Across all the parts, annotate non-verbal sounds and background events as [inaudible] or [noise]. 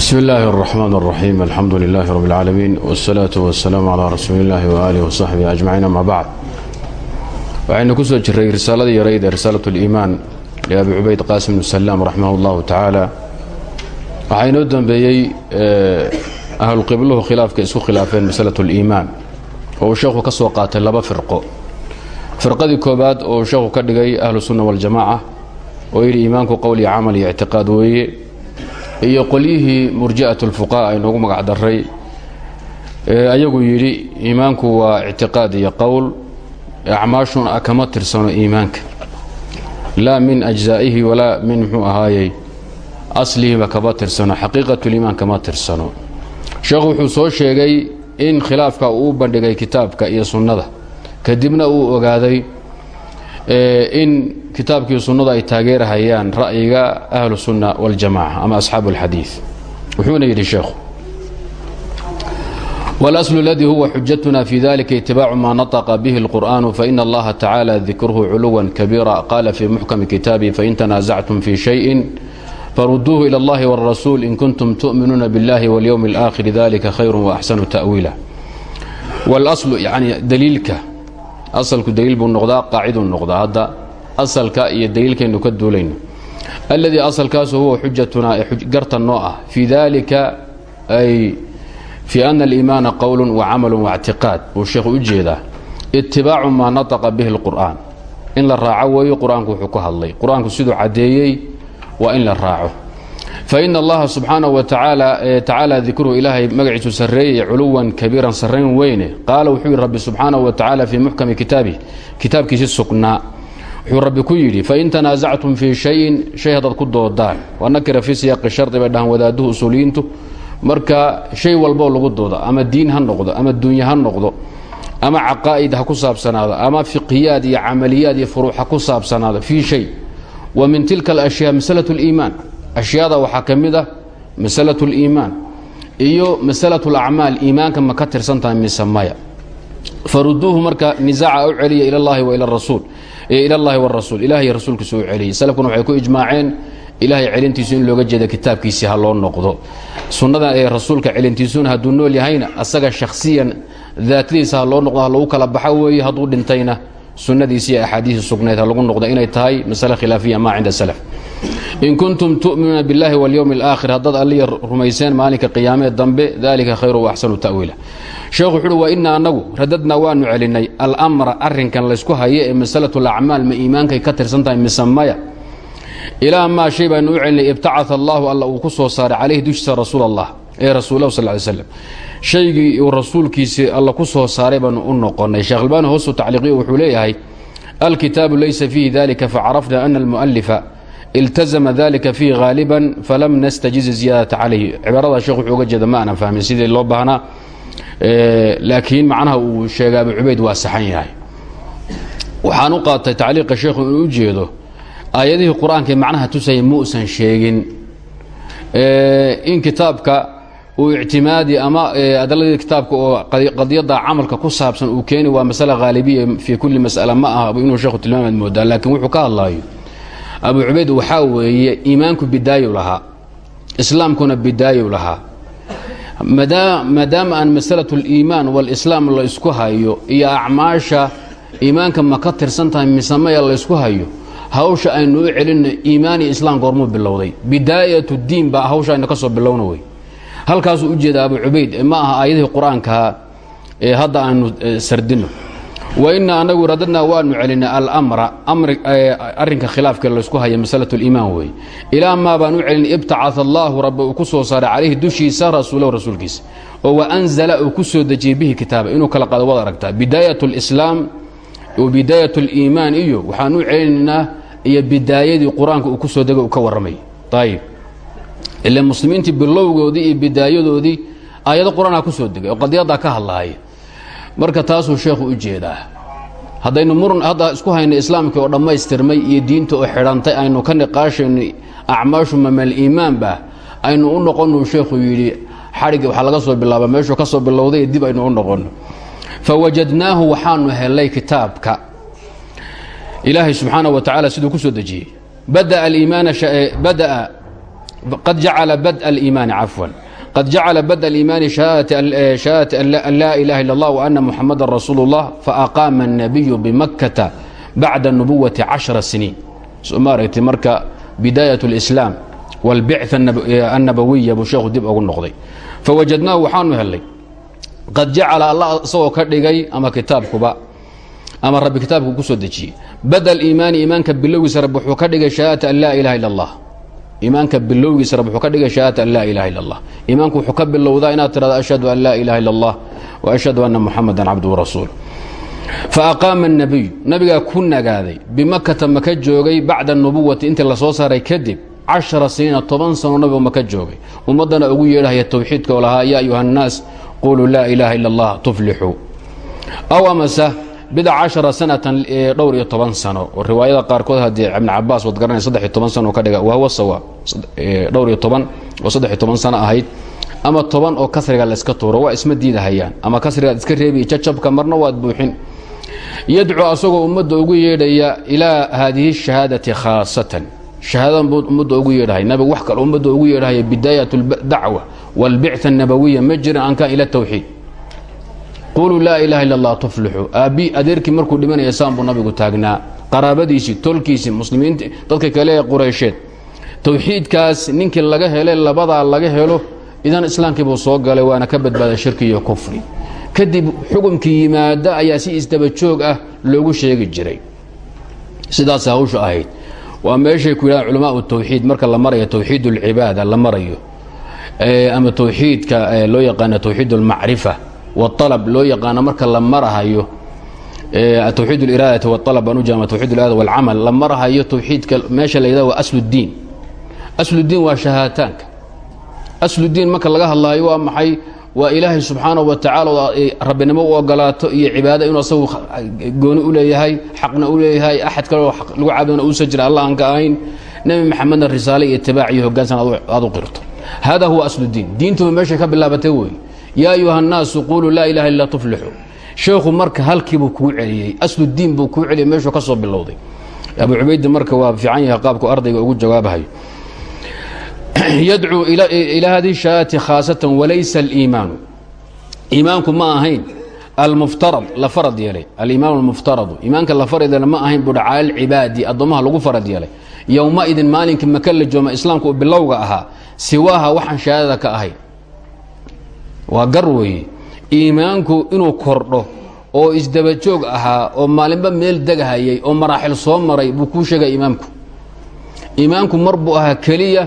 bsm اllahi الرحmn الرaxيim alxamdu لlah rb اlcaalamiin wالsalaaة wالsalaam عlى rasuuli اllahi وaalih وصaxbihi ajmaciin ama bacd waxaynu ku soo jiray risaaladii yarayd ee risaalat اliimaan liabi cubayd qaasim bn salaam raximah اllahu tacaala waxaa inoo dembeeyey ahlulqibluhu khilaafka isku khilaafeen masalaة اliimaan oo uu sheekhu ka soo qaatay laba firqo firqadii koobaad oo uu sheekhu ka dhigay ahlu sunna waاljamaca oo yidhi iimaanku qowl iyo camal iyo ictiqaad weeye iyo qolyihii murji'at اlfuqaha aynoogu magac daray ayagu yidhi iimaanku waa ictiqaad iyo qowl acmaashuna kama tirsano iimaanka. Laa min ajzaa'ihi walaa min muxuu ahaayey aslihiba kama tirsano xaqiiqatuliimaan kama tirsano. Sheekhu wuxuu soo sheegay in khilaafka uu bandhigay kitaabka iyo sunnada kadibna uu ogaaday in kitaabkii sunnadu ay taageerahayaan ra'yiga ahlu sunna waljamaca ama asxaabu اlxadiid wuxuuna yidhi sheekhu wاlasl اladii huwa xujatuna fi dalika itibaacu ma naطqa bihi اlqur'an faina allaha tacaalى dikruhu culuwa kabiira qala fi muxkami kitaabi fain tanaasactum fi shayin faruduuhu ilى اllahi wاrasuul in kuntum tu'minuuna biاllahi wاlyowm اlآkhir dalika khayr waaxsanu ta'wiila wاlaslu yani daliilka asalku daliil buu noqdaa qaaciduu noqdaa hadda asalka iyo daliilkaynu ka duulayno. Alladii asalkaasu huwa xujatunaa ee garta noo ah fii dalika ay fii ana aliimaana qowlu wa camalu waictiqaad buu sheekhu u jeedaa itibaacu maa nataqa bihi اlqur'aan in la raaco weeyo qur'aanku wuxuu ku hadlay. Qur'aanku siduu caddeeyey in la raaco faina allaha subxaanahu wa tacaala dikruhu ilaahay magaciisu sarreeyey culuwan kabiiran sarrayn weyne qaala wuxuu yidhi rabbi subxaanahu wa tacaala fii muxkami kitaabih kitaabkiisi sugnaa wuxuu rabbi ku yidhi fain tanaasactum fii shayin shay haddaad ku doodaan waa nakira fii siyaaqi shardi bay dhahaan wadaaduhu usuuliyiintu marka shay walboo lagu doodo ama diin ha noqdo ama dunya ha noqdo ama caqaa'id ha ku saabsanaado ama fiqhiyaad iyo camaliyaad iyo furuuc ha ku saabsanaado fii shay wa min tilka alashyaa masalat اliimaan ashyaada waxaa ka mid ah masalat اliimaan iyo masalat اlacmaal iimaanka ma ka tirsan tahay mise maya faruduuhu marka nisaaca u celiya ila اllahi wa ila rasuul ila اllahi wاrasuul ilahay rasuulkiisu u celiyey salafkuna waxay ku ijmaaceen ilahay celintiisu in looga jeeda kitaabkiisii ha loo noqdo sunnada ee rasuulka celintiisuna hadduu nool yahayna asaga shakhsiyan daatadiisa ha loo noqdo ha lagu kala baxa weeye hadduu dhintayna sunnadiisi iyo axaadiisi sugnayd ha lagu noqdo inay tahay masale khilaafiya maa cinda salaf in kuntum tu'minuuna biاllahi waاlyowmi اlaakhir haddaad alliya rumayseen maalinka qiyaamee dambe dalika khayru waaxsanu ta'wiila sheekhu wuxu uhi wa ina annagu radadnaa waanu celinay almra arrinkan laysku hayo ee masalat اlacmaal ma iimaankay ka tirsan tahay mise maya ilaa maa shay baanu u celinay ibtacaa allahu alla uu ku soo saaray calayhi dushiisa rasuul allah ee rasuulahu sal ly slam shaygii uu rasuulkiisii alla ku soo saaray baanu u noqonnay sheekh albaani hoosu tacliiqiyo wuxuu leeyahay alkitaabu laysa fiihi dalika facarafna ana almu'alifa iltazama dalika fiihi haaliban falam nastajiz ziyaadata calayhi. Cibaarada sheekh wuxuu uga jeeda ma aanan fahmin sidii loo baahnaa. Laakiin macnaha uu sheegay abu cubayd waa saxan yahay. Waxaan u qaatay tacliiqa sheekhu inuu u jeedo aayadihii qur'aankae macnaha tusaya muusan sheegin. In kitaabka uu ictimaadi ama adaladii kitaabka oo qadiyadda camalka ku saabsan uu keeni waa masale haalibiya fii kulli mas'ala ma aha inuu sheekhu tilmaamaad moodaa laakiin wuxuu ka hadlaayo abu cubayd waxaa weeye iimaanku bidaayu lahaa islaamkuna bidaayu lahaa. Maadaama aan masalatu اliimaan wاlislaam la isku hayo iyo acmaasha iimaanka ma ka tirsan tahay misamaya la ysku hayo hawsha aynu u celinna iimaan iyo islaam goormuu bilowday. Bidaayat diin baa hawsha aynu ka soo bilowna wey. Halkaasuu u jeeda abu cubayd ma aha aayadihii qur'aankaa ee hadda aanu sardino wa ina anagu radadnaa waanu celinay almra arrinka khilaafka laysku haya masalat liimaan wey. Ilaa maa baan u celinay ibtacaa allaahu rabbi uu ku soo saaray calayhi dushiisa rasuulahu rasuulkiisa. Oo waanzala uu ku soo dejiyey bihi kitaaba. Inuu kala qaado wad aragtaa. Bidaayat lislaam bidaayat اliimaan iyo waxaan u iyo bidaayadii qur'aanka uu ku soo ka warramay. Ayib ila muslimiintii bilowgoodii iyo bidaayadoodii aayado qur'aanka ku ka hadlaaya marka taasuu sheekhu u jeedaa. Haddaynu muran hadda isku hayna islaamkii oo dhammaystirmay iyo diinta oo xidhantay aynu ka niqaashayno acmaashu mamal iimaanba aynu u noqonu sheekhu yidhi xadhigii waxaa laga soo bilaaba meeshuu ka soo bilowday dib aynu u noqonno fawajadnaahu waxaanu helay kitaabka. Ilaahay subxaanaه wa tacaala siduu ku soo dejiyey. Bada'a qad jacala bad'a aliimaani cafwan qad jacala bad'a aliimaani shahaadati an laa ilaha illa allah wa ana muxamadan rasuulu اllah faaqaama الnabiyu bimakkata bacda nubuwati cashara siniin soo ma aragtay marka bidaayat اlislaam wاlbicث annabawiya buu sheekhu dib ugu noqday fawajadnaahu waxaanu helay qad jacala allah isagoo ka dhigay ama kitaabkuba ama rabbi kitaabku ku soo dejiyey bada iimaani iimaanka bilowgiisa rabbi wuxuu ka dhigay shahaadata an laa ilaha illa allah iimaanka bilowgiisa rabbi wuxuu ka dhigay shahaadata an laa ilaha illa allah iimaanku wuxuu ka bilowdaa inaad tirahdo ashhadu an laa ilaha illa allah wa ashhadu anna muxamadan cabduhu rasuulu fa aqaama الnabiyu nabigaa ku nagaaday bimakata maka joogay bacda nubuwati intii la soo saaray kadib cashara siniina toban sano nabigu maka joogay. Ummaddana ugu yeedhahaya towxiidka oo lahaa yaa ayuha annaas quluu laa ilaaha illa allah tuflixuu. Aw amase bidca cashara sanatan dhowr iyo toban sano oo riwaayada qaarkood haddii ibn cabaas waad garanay saddex iyo toban sano ka dhiga wahuwa sawa dhowr iyo toban oo saddex iyo toban sano ahayd ama toban oo kasriga la iska tuuro waa isma diidahayaan ama kasrigaad iska reebiy jajabka marna waad buuxin yadcuu asagoo ummadda ugu yeedhaya ilaa haadihi shahaadati khaasatan shahaadadan buu ummadda ugu yeedhahay nabigu wax kale ummadda ugu yeedhahaya bidaayat dacwa wاlbicث الnabawiya ma jiran an kan ila tawxiid quluu laa ilaha illa allah tuflixu. Aabbi adeerkii markuu dhimanaya nabigu taagnaa. Qaraabadiisii tolkiisii muslimiinta dadka kale ee quraysheed. Tawxiidkaas ninkii laga helay labada laga helo idan islaamkii buu soo galay waana ka badbaaday shirki iyo kufri. Kadib xukumkii yimaada ayaa si isdabajoog ah loogu sheegi jiray. Sidaas hawsha ahayd. Waa meeshay ku yidhahan culamaau tawxiid marka la marayo tawxiid ulcibaada la marayo ama tawxiidka loo yaqaana tawxiid ulmacrifa wاalab loo yaqaano marka la marahayo towxiid اliraadati wاalab baan u jaama towxiid اliraada wاlcamal la marahayo towxiidka meesha la yidhahdo waa asludiin asludiin waa shahaataanka asludiin marka laga hadlaayo waa maxay waa ilaahay subxaanaه wa tacaala rabbinimo u ogolaato iyo cibaado inuu asagu gooni u leeyahay xaqna u leeyahay axad kale oo lagu caabudona uusan jira alla aan ka ahayn nebi maxamedna risaale iyo itibaac iyo hogaansan aad u qirto hada huwa asludiin diintuba meeshay ka bilaabatay wey yaa ayuha الnaasu quluu laa ilaha illa tuflixuu sheekhu marka halkiibuu kuu celiyey asludiin buu kuu celiyey meeshuu ka soo bilowday. Abu cubaydi marka waa fiican yahay qaabku ardayga ugu jawaabahayo. [clears throat] Yadcuu ilaa hadihi shahaadati khaasatan walaysa aliimaanu. Iimaanku ma ahayn almuftarad la farad yeelay. Aliimaan almuftaradu iimaanka la farad ma ahayn buuha cala alcibaadi lagu farad yeelay. Yowmaidin maalinkii maka la jooma islaamka uu bilowga ahaa siwaaha waxaan shahaadada ka ahayn waa gar weeye. Iimaanku inuu kordho oo isdaba joog ahaa oo maalinba meel degahayay oo maraaxil soo maray buu kuu sheegaya iimaamku iimaanku mar buu ahaa keliya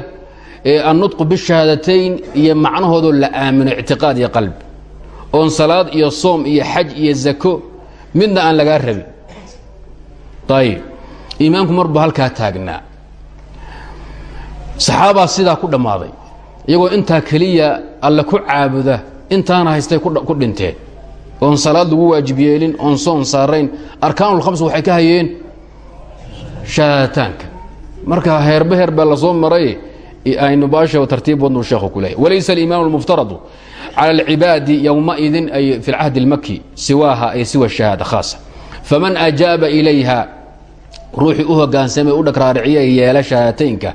annutqu bishahaadatayn iyo macnahoodoo la aamino ictiqaad iyo qalbi oon salaad iyo soom iyo xaj iyo zako midna aan lagaa rabin. Ayib iimaanku mar buu halkaa taagnaa. Saxaabaa sidaa ku dhammaaday. Iyagoo intaa keliya alle ku caabuda intaana haystay ku dhinteen. Oon salaad lagu waajib yeelin oon soon saarayn arkaanulkhams waxay ka hayeen shahaadataanka marka heerba heer la soo maray aynu baasha tartiib wadnu sheekhu ku leeyahy walaysa aliimaan almuftaradu cala alcibaadi yowmaidin ay fi lcahdi اlmaki siwaaha ay siwa shahaada khaasa. Faman ajaaba ilayha ruuxii u hogaansamay u dhagraariciyay yeela shahaataynka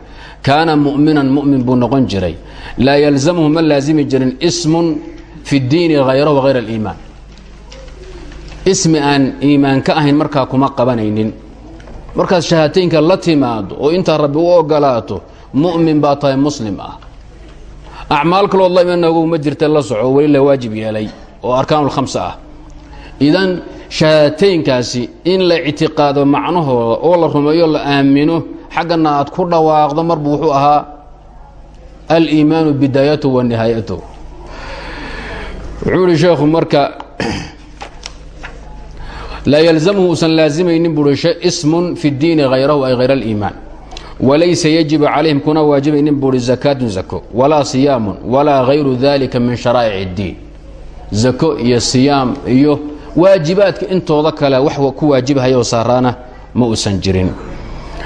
mu'minan mu'min buu jiray. Laa yalzamhu ma laazimi jirin ismun fi اdiini hayrahu hayr aliimaan. Ismi aan iimaan ka ahayn markaa kuma qabanaynin. Markaad shahaataynka la timaado oo intaa rabbi u ogolaato mu'min baa tahay muslim ah. Acmaal kalood la imanagu ma jirta la soco weli la waajib yeelay oo arkaanulkhamsa ah. Idan shahaataynkaasi in la ictiqaado macnahooda oo la rumeeyo la aamino xaggana aad ku dhawaaqdo marbu wuxuu ahaa aliimaanu bidaayatu wa wuxuu ihi sheekhu marka laa yalzamhu usan laazimaynin buu hi smun fi diini hayrahu ay hayr اliimaan walaysa yajibu calayhim kuna waajibaynin buu hi zakaatun zako walaa siyaamun walaa hayru dalika min sharaa'ic اddiin zako iyo siyaam iyo waajibaadka intooda kale wax ku waajibhayoo saaraana ma usan jirin.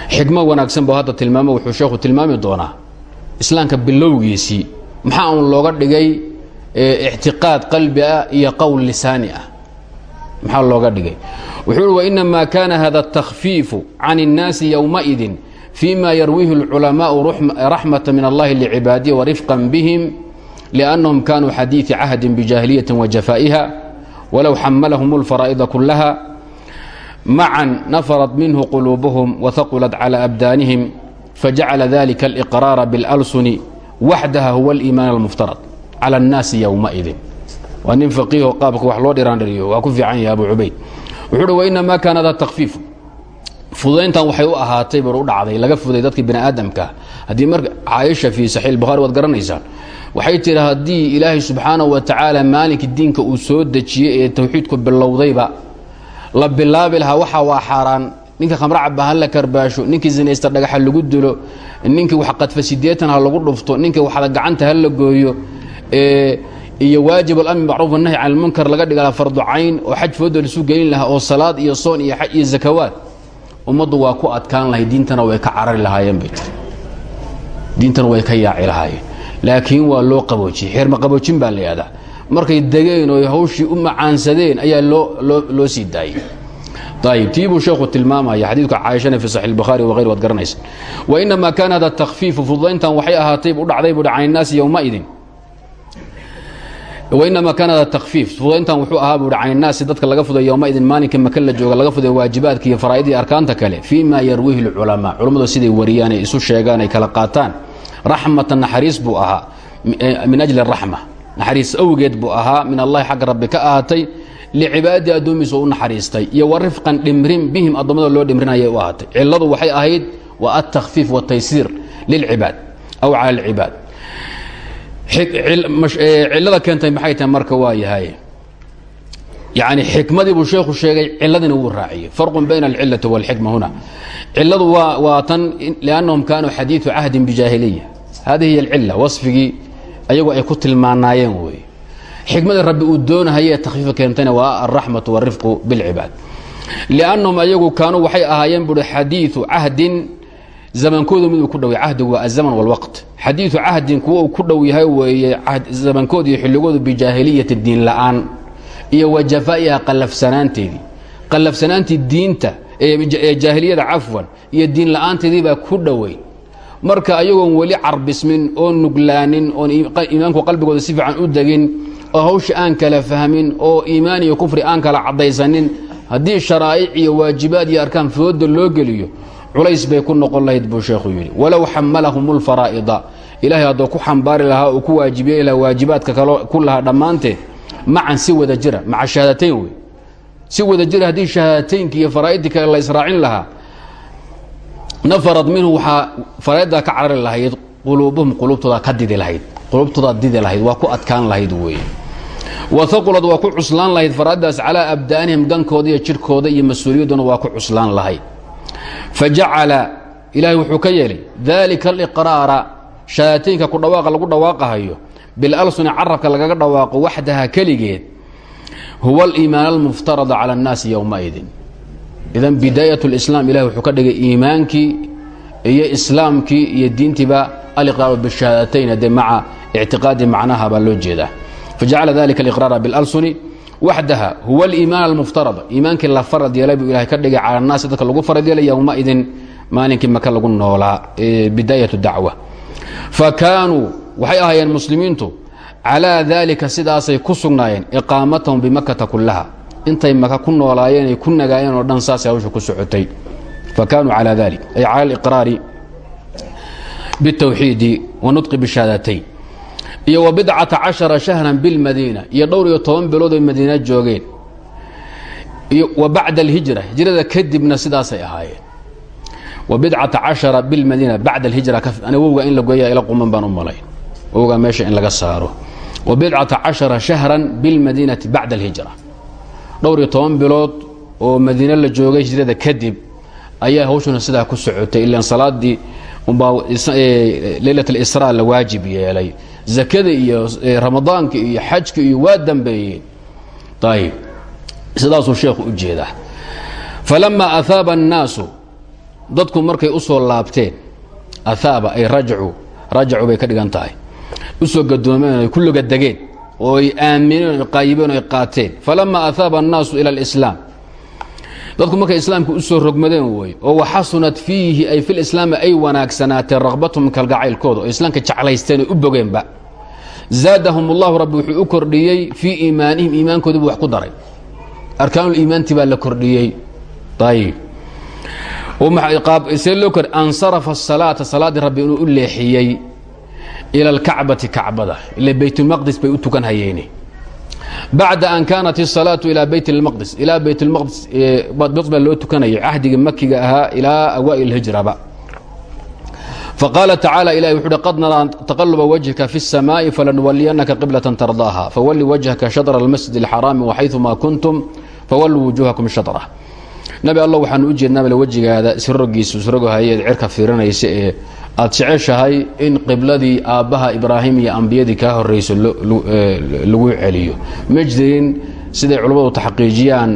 Xikmo wanaagsan buu hadda tilmaamo wuxuu sheekhu tilmaami doonaa. Islaamka bilowgiisii maxaa uun looga dhigay ictiqaad qalbi ah iyo qowl lisaani ah maxaa looga dhigay wuxuu uhi wainamaa kaana hada اtakhfiifu can الnaasi yowmaئidin فيma yarwihi الculamaءu raxmaة min اllahi lcibaadihi warifqا bihim لأnnahum kanuu xadiiثi cahdi bjaahiliyaة وjafaaئiha walow xamalahum اlfaraa'ida kulaha macan nafarat minhu quluubuhum وahaqulat calى abdaanihim fajacala dalika اlإqraara bاlalsuni waxdaha huwa اliimaan اlmuftarad calى الnaasi ywmaئidin waa nin faqiiho qaabka wax loo dhiraandhiriyo waa ku fiican yahay abu cubayd wuxuu uhi wainamaa kaana da takfiifu fudayntan waxay u ahaatay bar u dhacday laga fuday dadkii bani aadamka haddii marka caaisha fii saxiix bukhari waad garanaysaan waxay tihi haddii ilaahay subxaanahu wa tacaala maalinkii diinka uu soo dejiyey ee tawxiidku bilowdayba la bilaabi lahaa waxa waa xaaraan ninkii khamro caba ha la karbaasho ninkii zinaysta dhagaxa lagu dilo ninkii wax qadfa sideetan ha lagu dhufto ninkii waxda gacanta ha la gooyo iyo waajib alamri macruuf anahy can lmunkar laga dhiga laha farducayn oo xaj fooda lisu gelin lahaa oo salaad iyo soon iyo xaj iyo zakawaad. Ummaddu waa ku adkaan lahay diintana way ka carari lahaayeen bay tiri. Diintana way ka yaaci lahaayeen. Laakiin waa loo qaboojiyey xeerma qaboojin baa la yihahdaa markay degeen oo hawshii u macaansadeen ayaa ooloo sii daayey. Ayb tiibuu sheekhu tilmaamaya xadiidka caaishana fi saxi lbukhaari wayr waad garanaysa. Wainamaa kaana hada takfiifu fududayntan waxay ahaatay u dhacday bui can innaasi yowmaidin wainama kaana hada takfiif fudayntan wuxuu ahaa buui caninaasi dadka laga fuday yowmaidin maalinka maka la jooga laga fuday waajibaadka iyo faraa'idiiy arkaanta kale fii ma yarwiihi lculamaa culammadu siday wariyaan ay isu sheegaan ay kala qaataan raxmatan naxariis buu ahaa min ajli raxma naxariis awgeed buu ahaa min allahi xagga rabbi ka ahaatay licibaadii addoomiisu u naxariistay iyo wa rifqan dhimrin bihim addommada loo dhimrinayay u ahaatay cilladu waxay ahayd wa atakfiif wataysir lilcibaad aw cala alcibaad cillada keentay maxay tahay marka waa yahay? Yani xikmadii buu sheekhu sheegay ciladina wuu raaciyey farqun bayna alcilati walxikma huna. Ciladu waa waa tan liannahum kaanuu xadiidu cahdin bijaahiliya. Hadihi hiy alcila wasfigii ayagu ay ku tilmaanaayeen wey xikmada rabbi uu doonahayee takhfiifa keentayna waa alraxmatu walrifqu bilcibaad. Liannahum ayagu kaanuu waxay ahaayeen buui xadiiu cahdin zamankoodu miduu ku dhowya cahdigu waa azaman walwaqt xadiiu cahdin kuwa uu ku dhow yahay weeye zamankoodu iyo xilligoodu bijaahiliyati diin la'aan iyo wa jafaa'iha qallafsanaanteedii. Qallafsanaantii diinta ee jaahiliyada cafwan iyo diin la'aanteedii baa ku dhoweyn marka ayagoon weli carbismin oon nuglaanin oon iimaanku qalbigooda si fiican u degin oo hawsha aan kala fahmin oo iimaan iyo kufri aan kala caddaysanin haddii sharaa'ic iyo waajibaad iyo arkaan fooda loo geliyo culays bay ku noqon lahayd buu sheekhu yidhi. Walow xamalahum ulfaraa'ida ilaahay hadduu ku xambaari lahaa uu ku waajibiyey lahaa waajibaadka kalo ku lahaa dhammaanteed macan si wada jira maca shahaadateyn wey. Si wada jira haddii shahaadateynki iyo faraa'idii la israacin lahaa nafarad minhu waxaa faraa'iddaa ka carari lahayd quluubuhum quluubtoodaa ka didi lahayd quluubtoodaa didi lahayd waa ku adkaan lahayd weeye waaqulad waa ku cuslaan lahayd faraa'iddaas calaa abdaanihim gankooda iyo jidhkooda iyo mas'uuliyadduna waa ku cuslaan lahayd fajacala ilaahay wuxuu ka yeelay dalika aliqraara shahaadateynka ku dhawaaqa lagu dhawaaqahayo bilalsuni carabka lagaga dhawaaqo waxdaha keligeed huwa aliimaan almuftarada cala annaasi yowmaidin idan bidaayat lislaam ilahi wuxuu ka dhigay iimaankii iyo islaamkii iyo diintiiba aliqraaru bishahaadatayn de maca ictiqaadi macnaha baa loo jeedaa. Fajacala dalika aliqraara bilalsuni waxdaha huwa aliimaan almuftarada iimaankii la farad yeelay buu ilahay ka dhigay cala annaasi dadka lagu farad yeelay yowmaidin maalinkii maka lagu noolaa bidaayat dacwa fa kaanuu waxay ahaayeen muslimiintu calaa daalika sidaasay ku sugnaayeen iqaamatahum bimakata kullaha intay maka ku noolaayeen ay ku nagaayeen oo dhan saasay hawsha ku socotay fa kaanuu calaa dalik ay cala aliqraari biاtawxiidi wanutqi bishahaadatayn iyo wa bidcata cashara shahran bilmadiina iyo dhowr iyo toban bilood oy madiina joogeen. Wa bacda alhijra hijrada kadibna sidaasay ahaayeen. Wa bidcata cashara bilmadiina bacda alhijra ani wowga in la goya ila quman baan u malayn wowga meesha in laga saaro. Wa bidcata cashara shahran bilmadiinati bacda alhijra. Dhowr iyo toban bilood oo madiine la joogay hijrada kadib ayaa hawshuna sidaa ku socotay ilaan salaadii umbaa leylat alisraa la waajib yeelay zakada iyo ramadaanka iyo xajka iyo waa dambeeyeen. Ayib sidaasuu sheekhu u jeedaa. Falamaa ahaaba annaasu dadku markay u soo laabteen ahaaba ay rajacuu rajacu bay ka dhigan tahay. Gadoomeen ay ku logadegeen oo ay aamineen o qaayibeen o ay qaateen. Falamaa ahaaba annaasu ila alislaam dadku markay islaamka u soo rogmadeen wey oo waxasunat fiihi ay fi lislaami ay wanaagsanaatee raqbatum kalgacaylkooda oo islaamka jeclaysteen u bogeenba. Zaadahum ullahu rabbi wuxuu u kordhiyey fii iimaanihim iimaankoodibu wax ku daray. Arkaanuliimaanti baa la kordhiyey. Ayib see loo kor ansarafa asalaata salaaddii rabbi inuu u leexiyey ila alkacbati kacbada ila baytulmaqdis bay u tukan hayeene bacda an kaanat الsalaaةu ilى bayt اlmaqdis ilaa bayt اlmaqdis maqdis baa loo tukanayay cahdigii makiga ahaa ilaa awaail hijraba faqaala tacaalى ilahi wuxu uhi qad naraa taqaluba wajhka fi الsamaaءi falanuwaliyanaka qiblaة tardaaha fawali wajhaka shadra اlmasjid اlxaraami waxayثuma kuntum fawaluu wujuhakum shadrah nabi alla waxaanu u jeednaa bale wejigaada isrogiisu isrogohayeed cirka fiirinaysa ee aad jeceshahay in qibladii aabbaha ibraahim iyo ambiyadii kaa horrayso lagu celiyo. Ma jirin siday culammadu taxqiijiyaan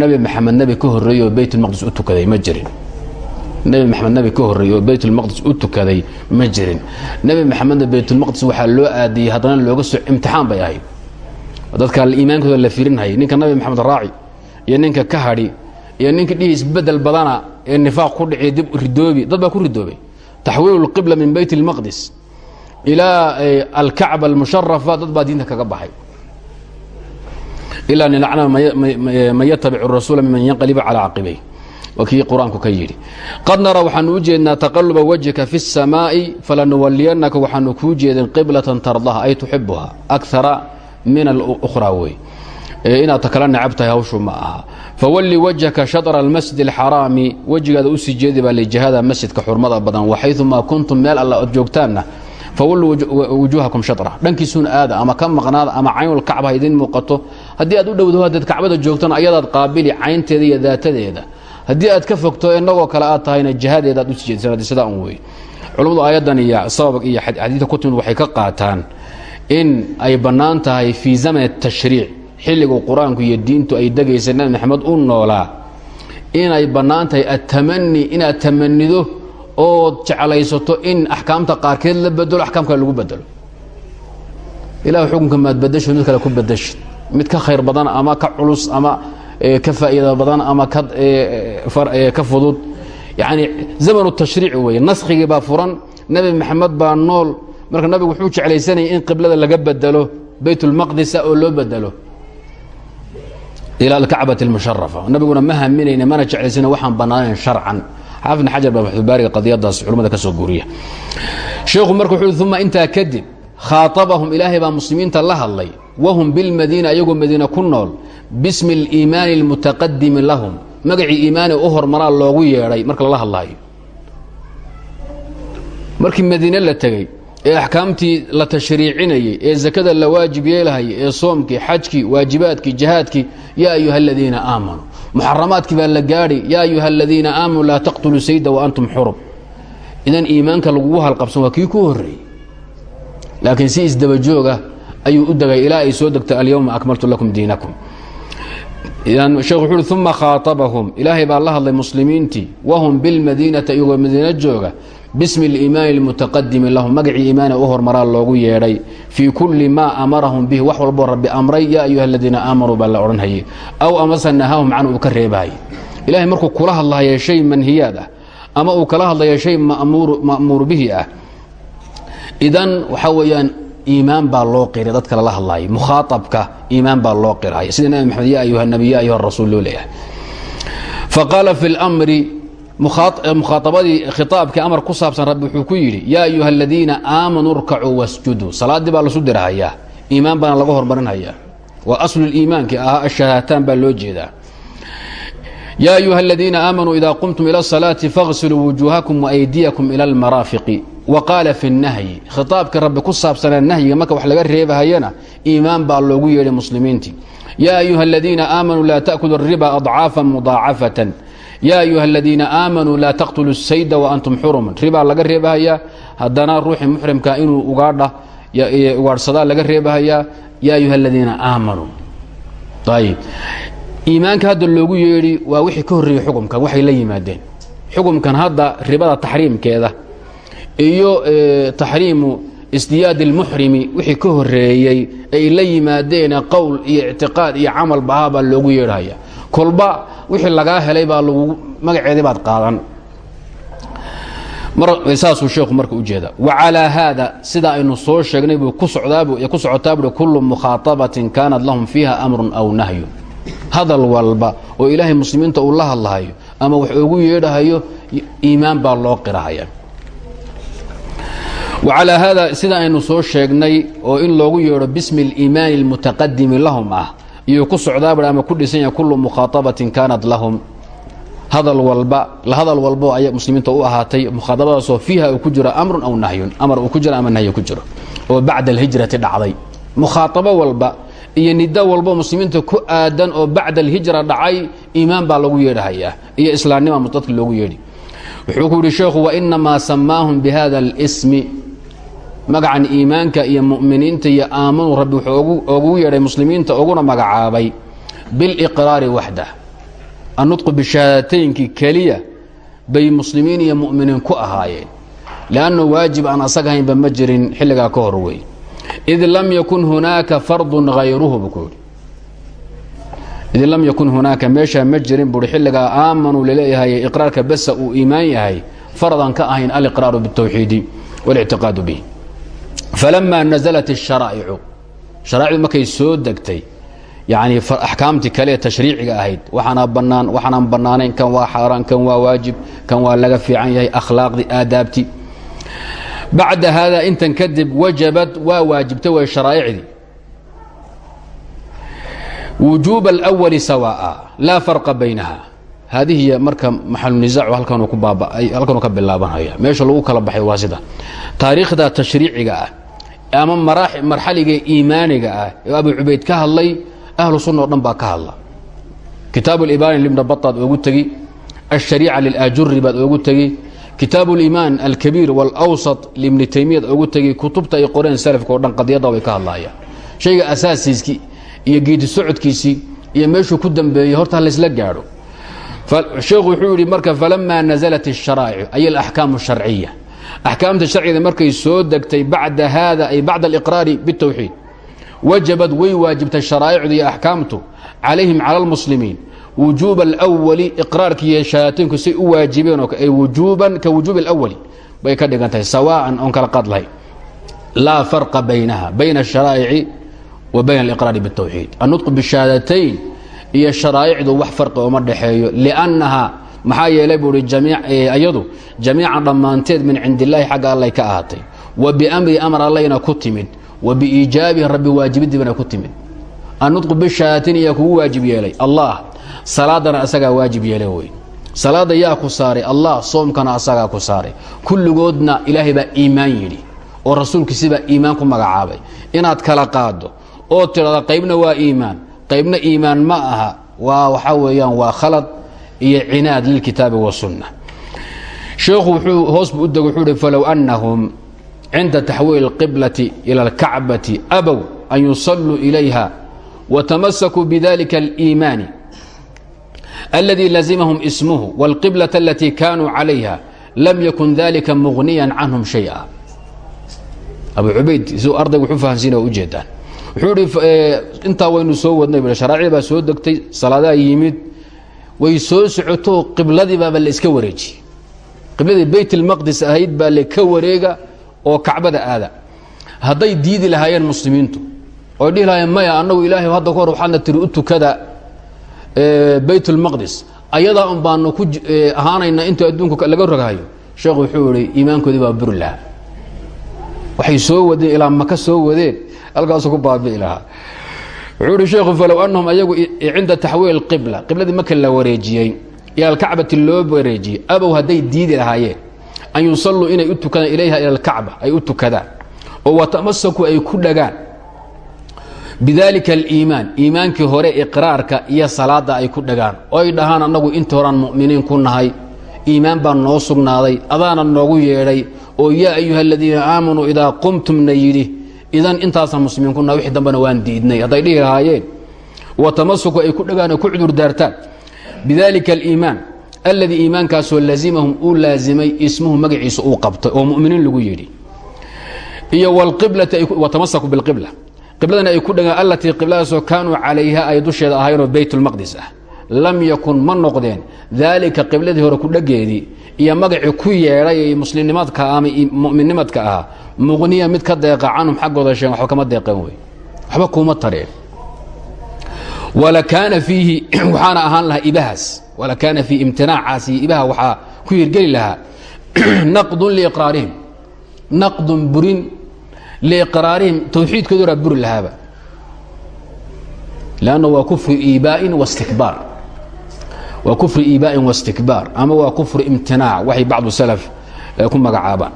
nebi maxamed nebi ka horreeyey oo baytulmaqdis u tukaday ma jirin. Nebi maxamed nebi ka horreeyey oo baytulmaqdis u tukaday ma jirin. Nebi maxamedna baytulmaqdis waxaa loo aadiyey haddana looga soo imtixaan bay ahayd. Dadka iimaankooda la firinhayay ninka nebi maxamed raaci iyo ninka ka hadhi iyo ninka dhihiis bedel badana ee nifaaq ku dhici dib ridoobi dad baa ku ridoobay taxwiilu اlqibla min bayt اlmaqdis ilaa alkacba almusharafa dad baa diinta kaga baxay ilaa nilacna man yatabic rasuula miman yanqaliba calaa caqibay waa kii qur-aanku ka yidhi qad nara waxaanu u jeednaa taqaluba wajhika fi الsamaaءi falanuwaliyanaka waxaanu kuu jeedin qiblatan tardaha ay tuxibuha akara min alأkhraa wey inaad ta kala necab tahay hawshu ma aha. Fawalli wajhaka shadra almasjid alxaraami wejigaada u sii jeedi baa lijihada masjidka xurmada badan waxayumaa kuntum meel alla ood joogtaanna. Fawalluu wujuuhakum shadra dhankiisuuna aada ama ka maqnaada ama caynulkacba ha idiin muuqato. Haddii aad u dhowdo haddaad kacbada joogtana ayadaad qaabili caynteeda iyo daatadeeda. Haddii aad ka fogto inagoo kale aad tahayna jihadeeda aad u sii jeedsan sidaa un wey culammadu aayaddan iyo sabab iyo xadiidka ku timid waxay ka qaataan in ay bannaan tahay fii zamani tashriic xilligu qur'aanku iyo diintu ay degaysa nabi maxamed u noolaa inay bannaan tahay inaad tamanido ood jeclaysato in axkaamta qaarkeed la bedelo axkaam kale lagu bedelo ilah xukunka maad badasho mid kale ku badashid mid ka khayr badan ama ka culus ama ka faa'iida badan ama ka fudud. Yacni zamanu tashriic weeye naskigii baa furan nebi maxamed baa nool. Marka nabigu wuxuu jeclaysanayay in qiblada laga bedelo baytulmaqdisa oo loo bedelo ilى alkacbaة اlmusharafa nabiguna ma haminayna mana jeclaysana waxaan bannaanayn sharcan xaafidna xajar baa maxubaariga qadiyadaas culimmada ka soo guuriya sheekhu marka wuxuu uma intaa kadib khaaطabahum ilaahay baa muslimiinta la hadlay wahum bilmadiina ayagoo madiina ku nool bismi اliimaani اlmutaqadimi lahum magacii iimaani u hormaraa loogu yeedhay marka lala hadlaayo markii madiine la tegey ee axkaamtii la tashriicinayey ee zakada la waajib yeelahayay ee soomkii xajkii waajibaadkii jihaadkii yaa ayuha aladiina aamanuu muxaramaadkii baa la gaadhi yaa ayuha aladiina aamanuu laa taqtuluu sayda waantum xurum. Idan iimaanka lagugu halqabsan waa kii ku horreeyey. Laakiin si isdabajooga ayuu u degay ilaa ay soo degto alyowma akmaltu lakum diinakum. Sheekh wuxu uhi uma khaaطabahum ilaahay baa la hadlay muslimiintii wahum bilmadiinati iyagoo madiino jooga bismi اliimaani اlmutaqadimi lahum magacii iimaani u hormaraa loogu yeedhay fii kulli maa amarahum bihi wax walboo rabbi amray yaa ayuha aladiina aamanuu baa la odhanhayay aw amase nahaahum canhu uu ka reebahayay ilahay markuu kula hadlahaya shay manhiyaad ah ama uu kala hadlaya shay ma'muur bihi ah idan waxaa weeyaan iimaan baa loo qiray dadka lala hadlaayay mukhaaabka iimaan baa loo qiraya sida nabi maxamed ya ayuha nabiy ya ayuha rasuul loo leeyahay faqaala fi اlmri mukhaaabadii khitaabkii amar ku saabsan rabbi wuxuu ku yidhi yaa ayuha aladiina aamanuu rkacuu wasjuduu salaaddii baa lasu dirhayaa iimaan baana laga hormarinhayaa waa asluliimaanki ahaa ashahaataan baa loo jeedaa yaa ayuha aladiina aamanuu ida qumtum ila الsalaati faغsiluu wujuuhakum waaydiyakum ila اlmaraafiqi wa qaala fi اnahyi khitaabkii rabbi ku saabsanee nahyiga marka wax laga reebahayana iimaan baa loogu yeedhay muslimiintii yaa ayuha aladiina aamanuu laa taأkulu الriba adcaafa mudaacafatan yaa ayuha aladiina aamanuu laa taqtuluu sayda waantum xurumun ribaa laga reebahayaa haddana ruuxii muxrimka inuu ugaadha ugaadhsadaa laga reebahayaa yaa ayuha aladiina aamanuu ayib iimaanka hadda loogu yeedhi waa wixii ka horreeyey xukumkan waxay la yimaadeen xukumkan hadda ribada taxriimkeeda iyo taxriimu isdiyaad اlmuxrimi wixii ka horeeyey ay la yimaadeene qowl iyo ictiqaad iyo camal bahaa baa loogu yeedhaya kolba wixii lagaa helay baa lagu magaceedii baad qaadan. Saasuu sheekhu marka u jeeda. Wacalaa haada sida aynu soo sheegnay buu ku ku socotaa buui kullu mukhaatabatin kaanat lahum fiiha amrun aw nahyun hadal walba oo ilaahay muslimiinta uu la hadlahayo ama wax ugu yeedhahayo iimaan baa loo qirahaya. Wacalaa haada sida aynu soo sheegnay oo in loogu yeedho bismi اliimaani اlmutaqadimi lahum ah iyuu ku socdaabui ama ku dhisan yahay kullu mukhaatabatin kaanat lahum. Hadal walba hadal walbo ay muslimiinta u ahaatay mukhaadabadaasoo fiiha uu ku jiro amrun aw nahyun. Amar uu ku jiro ama nahyi ku jiro oo bacda alhijrati dhacday. Mukhaatabo walba iyo nida walbo muslimiinta ku aadan oo bacda alhijra dhacay iimaan baa lagu yeedhahayaa iyo islaamnima dadka loogu yeedhi. Wuxuu ku yidhi sheekhu wainamaa samaahum bihada اlsmi magacan iimaanka iyo mu'miniinta iyo aamanu rabbi wuxuu ogu yeedhay muslimiinta uguna magacaabay biliqraari waxdah annutqu bishahaadateynki keliya bay muslimiin iyo mu'miniin ku ahaayeen. Leannu waajib aan asaga haynba ma jirin xilligaa ka hor wey id lam yakun hunaaka fardun hayruhu buu ku yidhi. Id lam yakun hunaaka meeshaa ma jirin buui xilligaa aamanuu la leeyahay iqraarka basa uu iimaan yahay faradan ka ahayn aliqraaru biاtawxiidi waاlictiqaadu bih falamaa naزlat الsharaa'icu sharaa'icdu markay soo degtay yani axkaamtii kale ee tashriiciga ahayd waxaana bannaan waxaanaan bannaanayn kan waa xaaraan kan waa waajib kan waa laga fiican yahay akhlaaqdii aadaabtii bacda haada intan kadib wajabad waa waajibtay way sharaa'icdii wujuuba alأwali sawaa'a laa farqa baynaha haadihiy marka maxalunisaacu halkanuu ku baaba halkanuu ka bilaabanaya meesha lagu kala baxay waa sida taariikhda tashriiciga ah ama marxaliga iimaaniga ah ee abu cubayd ka hadlay ahlu sunna o dhan baa ka hadla kitaabu اlibaani libna bataad oogu tegi alshariica lilaajuri baad oogu tegi kitaabu اliimaan alkabiir wاlawsat libni taymiyad oogu tegi kutubta ay qoreen salafka o dhan qadiyadda way ka hadlaaya shayga asaasiiskii iyo geedi socodkiisii iyo meeshuu ku dambeeyey horta laysla gaadho sheekhu wuxuu yidhi marka falamaa naزlat الsharaa'ic ay alaxkaamu الsharciya axkaamta sharciga markay soo degtay bacda haada ay bacda aliqraari bitowxiid wajabad way waajibtay sharaa'icdu iyo axkaamtu calayhim cala almuslimiin. Wujuuba alwali iqraarka iyo shayaatiinku say u waajibeen oo wujuuban ka wujuubi alawali bay ka dhigan tahay sawaan oon kala qadlahay laa farqa baynaha bayna asharaa'ici wa bayna aliqraari bitowxiid annutqu bishahaadatayn iyo sharaa'icdu wax farqi ooma dhexeeyo liannaha maxaa yeelay buu hi iyadu jamiican dhammaanteed min cindi illaahi xagga allay ka ahaatay. Wa biamri amar allayna ku timid. Wa biiijaabihi rabbi waajibidiibana ku timid. Annutqu bishahaadatain iyaa kugu waajib yeelay. Allah salaadana asagaa waajib yeelay wey salaadda yaa ku saaray. Allah soomkana asagaa ku saaray. Kulligoodna ilaahay baa iimaan yidhi oo rasuulkiisibaa iimaan ku magacaabay. Inaad kala qaado oo tidhahda qaybna waa iimaan qaybna iimaan ma aha. Waa waxaa weeyaan waa khalad iyo cinaad lilkitaabi wasunna sheekhu wuxuu hoos buu u dego wuxuu uhi falow annahum cinda taxwiili اlqiblati ila اlkacbati abow an yusalluu ilayha watamasakuu bidalika اliimaani aladi lazimahum ismuhu wاlqiblaة alatii kanuu calayha lam yakun dalika mugniya canhum shayئa abu cubayd si ardayga wuxuu fahansiina ujeedaan wuxuu idhi intaa waynu soo wadnay sharaacida baa soo degtay salaadaa yimid way soo socoto qibladii baaba la iska wareejiyey qibladii bayt اlmaqdis ahayd baa laka wareega oo kacbada aada. Hadday diidi lahaayeen muslimiintu. Oy dhihi maya annagu ilaahay hadda ka hor waxaadna tiri u tukada bayt اlmaqdis ayadaa un baanu ku ahaanayna intuu adduunka laga rogahayo sheekhu wuxuu ihi iimaankoodii baa buri waxay soo wadeen ilaa maka soo wadeen. Halkaasu ku baabi'i lahaa wuxuu ihi sheekhu falow annahum ayagu cinda taxwiil qibla. Qibladii marka la wareejiyey ila alkacbati loo wareejiyey abow hadday diidi lahaayeen an yusalluu inay u tukadaan ilayha ila alkacba ay u tukadaan oo watamasaku ay ku dhagaan. Bidalika aliimaan iimaankii hore iqraarka iyo salaadda ay ku dhagaan. Oo ay dhahaan annagu intii horaan mu'miniin ku nahay iimaan baa noo sugnaaday adaana noogu yeedhay oo yaa ayuha aladiina aamanuu idaa qumtumna yidhi idan intaasaan muslimiin ku nahay wixii dambena waan diidnay hadday dhihi lahaayeen watamasuku ay ku dhagaan ku cudur daartaan. Bidalika aliimaan alladii iimaankaasoo lazimahum uu laazimay ismuhu magaciisa uu qabtay oo muminiin lagu yidhi. Iyo wlqiblatiwatamasaku bilqibla. Qibladana ay ku dhagaan allatii qibladaasoo kaanuu calayha ay dusheeda ahaynoo bayt lmaqdis ah. Lam yakun ma noqdeen. Daalika qibladii hore ku dhageedii iyo magacii ku yeedhay ee muslimnimadka ama mu'minnimadka ahaa muqniya mid ka deeqa canhum xaggooda sheegen waxba kama deeqeen wey. Waxba kuuma tareen. Walakaana fiihi [clears throat] waxaana ahaan lahaa ibahaas. Walakaana fiihi imtinaacaas iyo ibaha waxaa ku hirgeli lahaa. [clears throat] Naqdun liiqraarihim. Naqdun burin liiqraarihim. Tawxiidkooda horaa buri lahaaba. Lanna waa kufru iibaain wastikbaar waa kufri iibaa'in wastikbaar ama waa kufru imtinaac waxay bacdu salaf ku magacaabaan.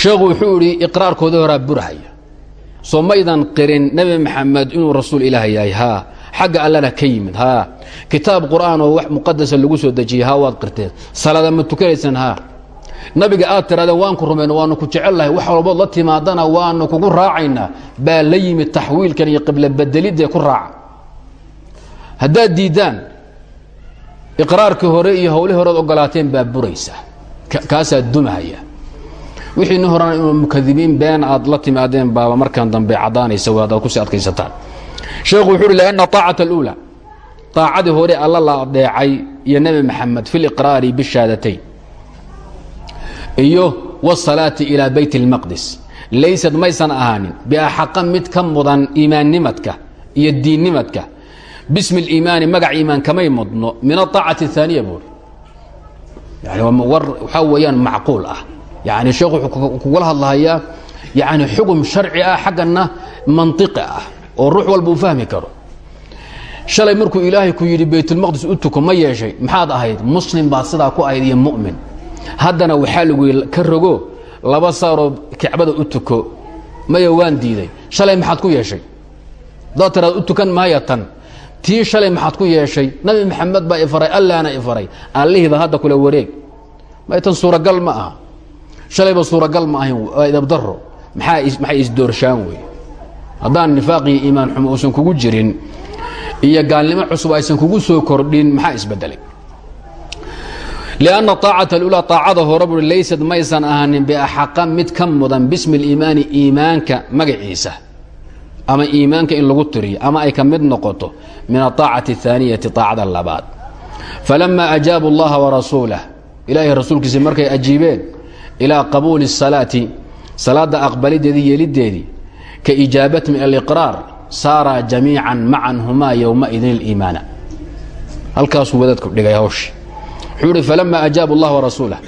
Sheekhu wuxuu idhi iqraarkooda horaa burhaya soo maydan qirin nebi maxamed inuu rasuul ilaah yahay haa xagga allana ka yimid haa. Kitaab qur'aan oo wax muqadasa lagu soo dejiyey haa waad qirteen. Salaada ma tukanaysaan haa. Nabiga aad tirahdeen waan ku rumayno waanu ku jecelnahay wax walbood la timaadana waanu kugu raacaynaa. Baa la yimid taxwiilkan iyo qiblo bedelidee ku raaca. Haddaad diiddaan iqraarkii hore iyo hawlihii horead ogolaateen baa buraysa. Kaasaa dumahaya. Wixiini horena mukadibiin been aad la timaadeen baaba markan dambe caddaanaysa wadaad ku sii adkaysataan. Sheekhu wuxuu uhi lanna aacata aluulaa aacadii hore alla la adeecay iyo nebi maxamed fi liqraari bishaadatayn iyo wsalaati ilaa bayt اlmaqdis laysad maysan ahaanin biaxaqa mid ka mudan iimaannimadka iyo diinnimadka bismi اliimaani magac iimaan kamay mudno min aطaacati اhaaniya buuri yani war waxaa weeyaan macquul ah yani sheekhu wuxuu kugula hadlahayaa yani xugum sharci ah xaggana manطiqi ah oo ruux walba uu fahmi karo shalay markuu ilaahay ku yidhi baytulmaqdis u tuko ma yeeshay maxaad ahayd muslim baad sidaa ku ahayd iyo mu'min haddana waxaa lagu yidhi ka rogo laba saaroo kacbada u tuko maya waan diiday shalay maxaad ku yeeshay daad tiraad u tukan maaya tan tii shalay maxaad ku yeeshay nabi maxamed baa ifaray allaana ifaray allihiiba hadda kula wareeg may tan suuragal ma aha shalayba suuragal ma ahayn waa idabdaro maxaa maxay isdoorshaan wey haddaan nifaaq iyo iimaan xumo uusan kugu jirin iyo gaalnimo cusub aysan kugu soo kordhin maxaa isbedelay لأنa طاacaة الأulى طaacada hore bui laysad maysan ahanin بaxaqa mid ka mudan bismi الiimaani iimaanka magaciisa ama iimaanka in lagu tiriyo ama ay ka mid noqoto min aطaacati الثaaniyati طaacada labaad falama أjaabu الlaha وarasuulah ilaahay rasuulkiisi markay ajiibeen ilىa qabuuli الsalaaةi salaada aqbalideedii yeelideedii ka ijaabatihim ilى اlإqrاar saaraa jamiica macan humaa ywmaidin الإimaana halkaasuu wadaadku dhigay hawshi wuxuu ihi falama ajaabu اllah warasuulah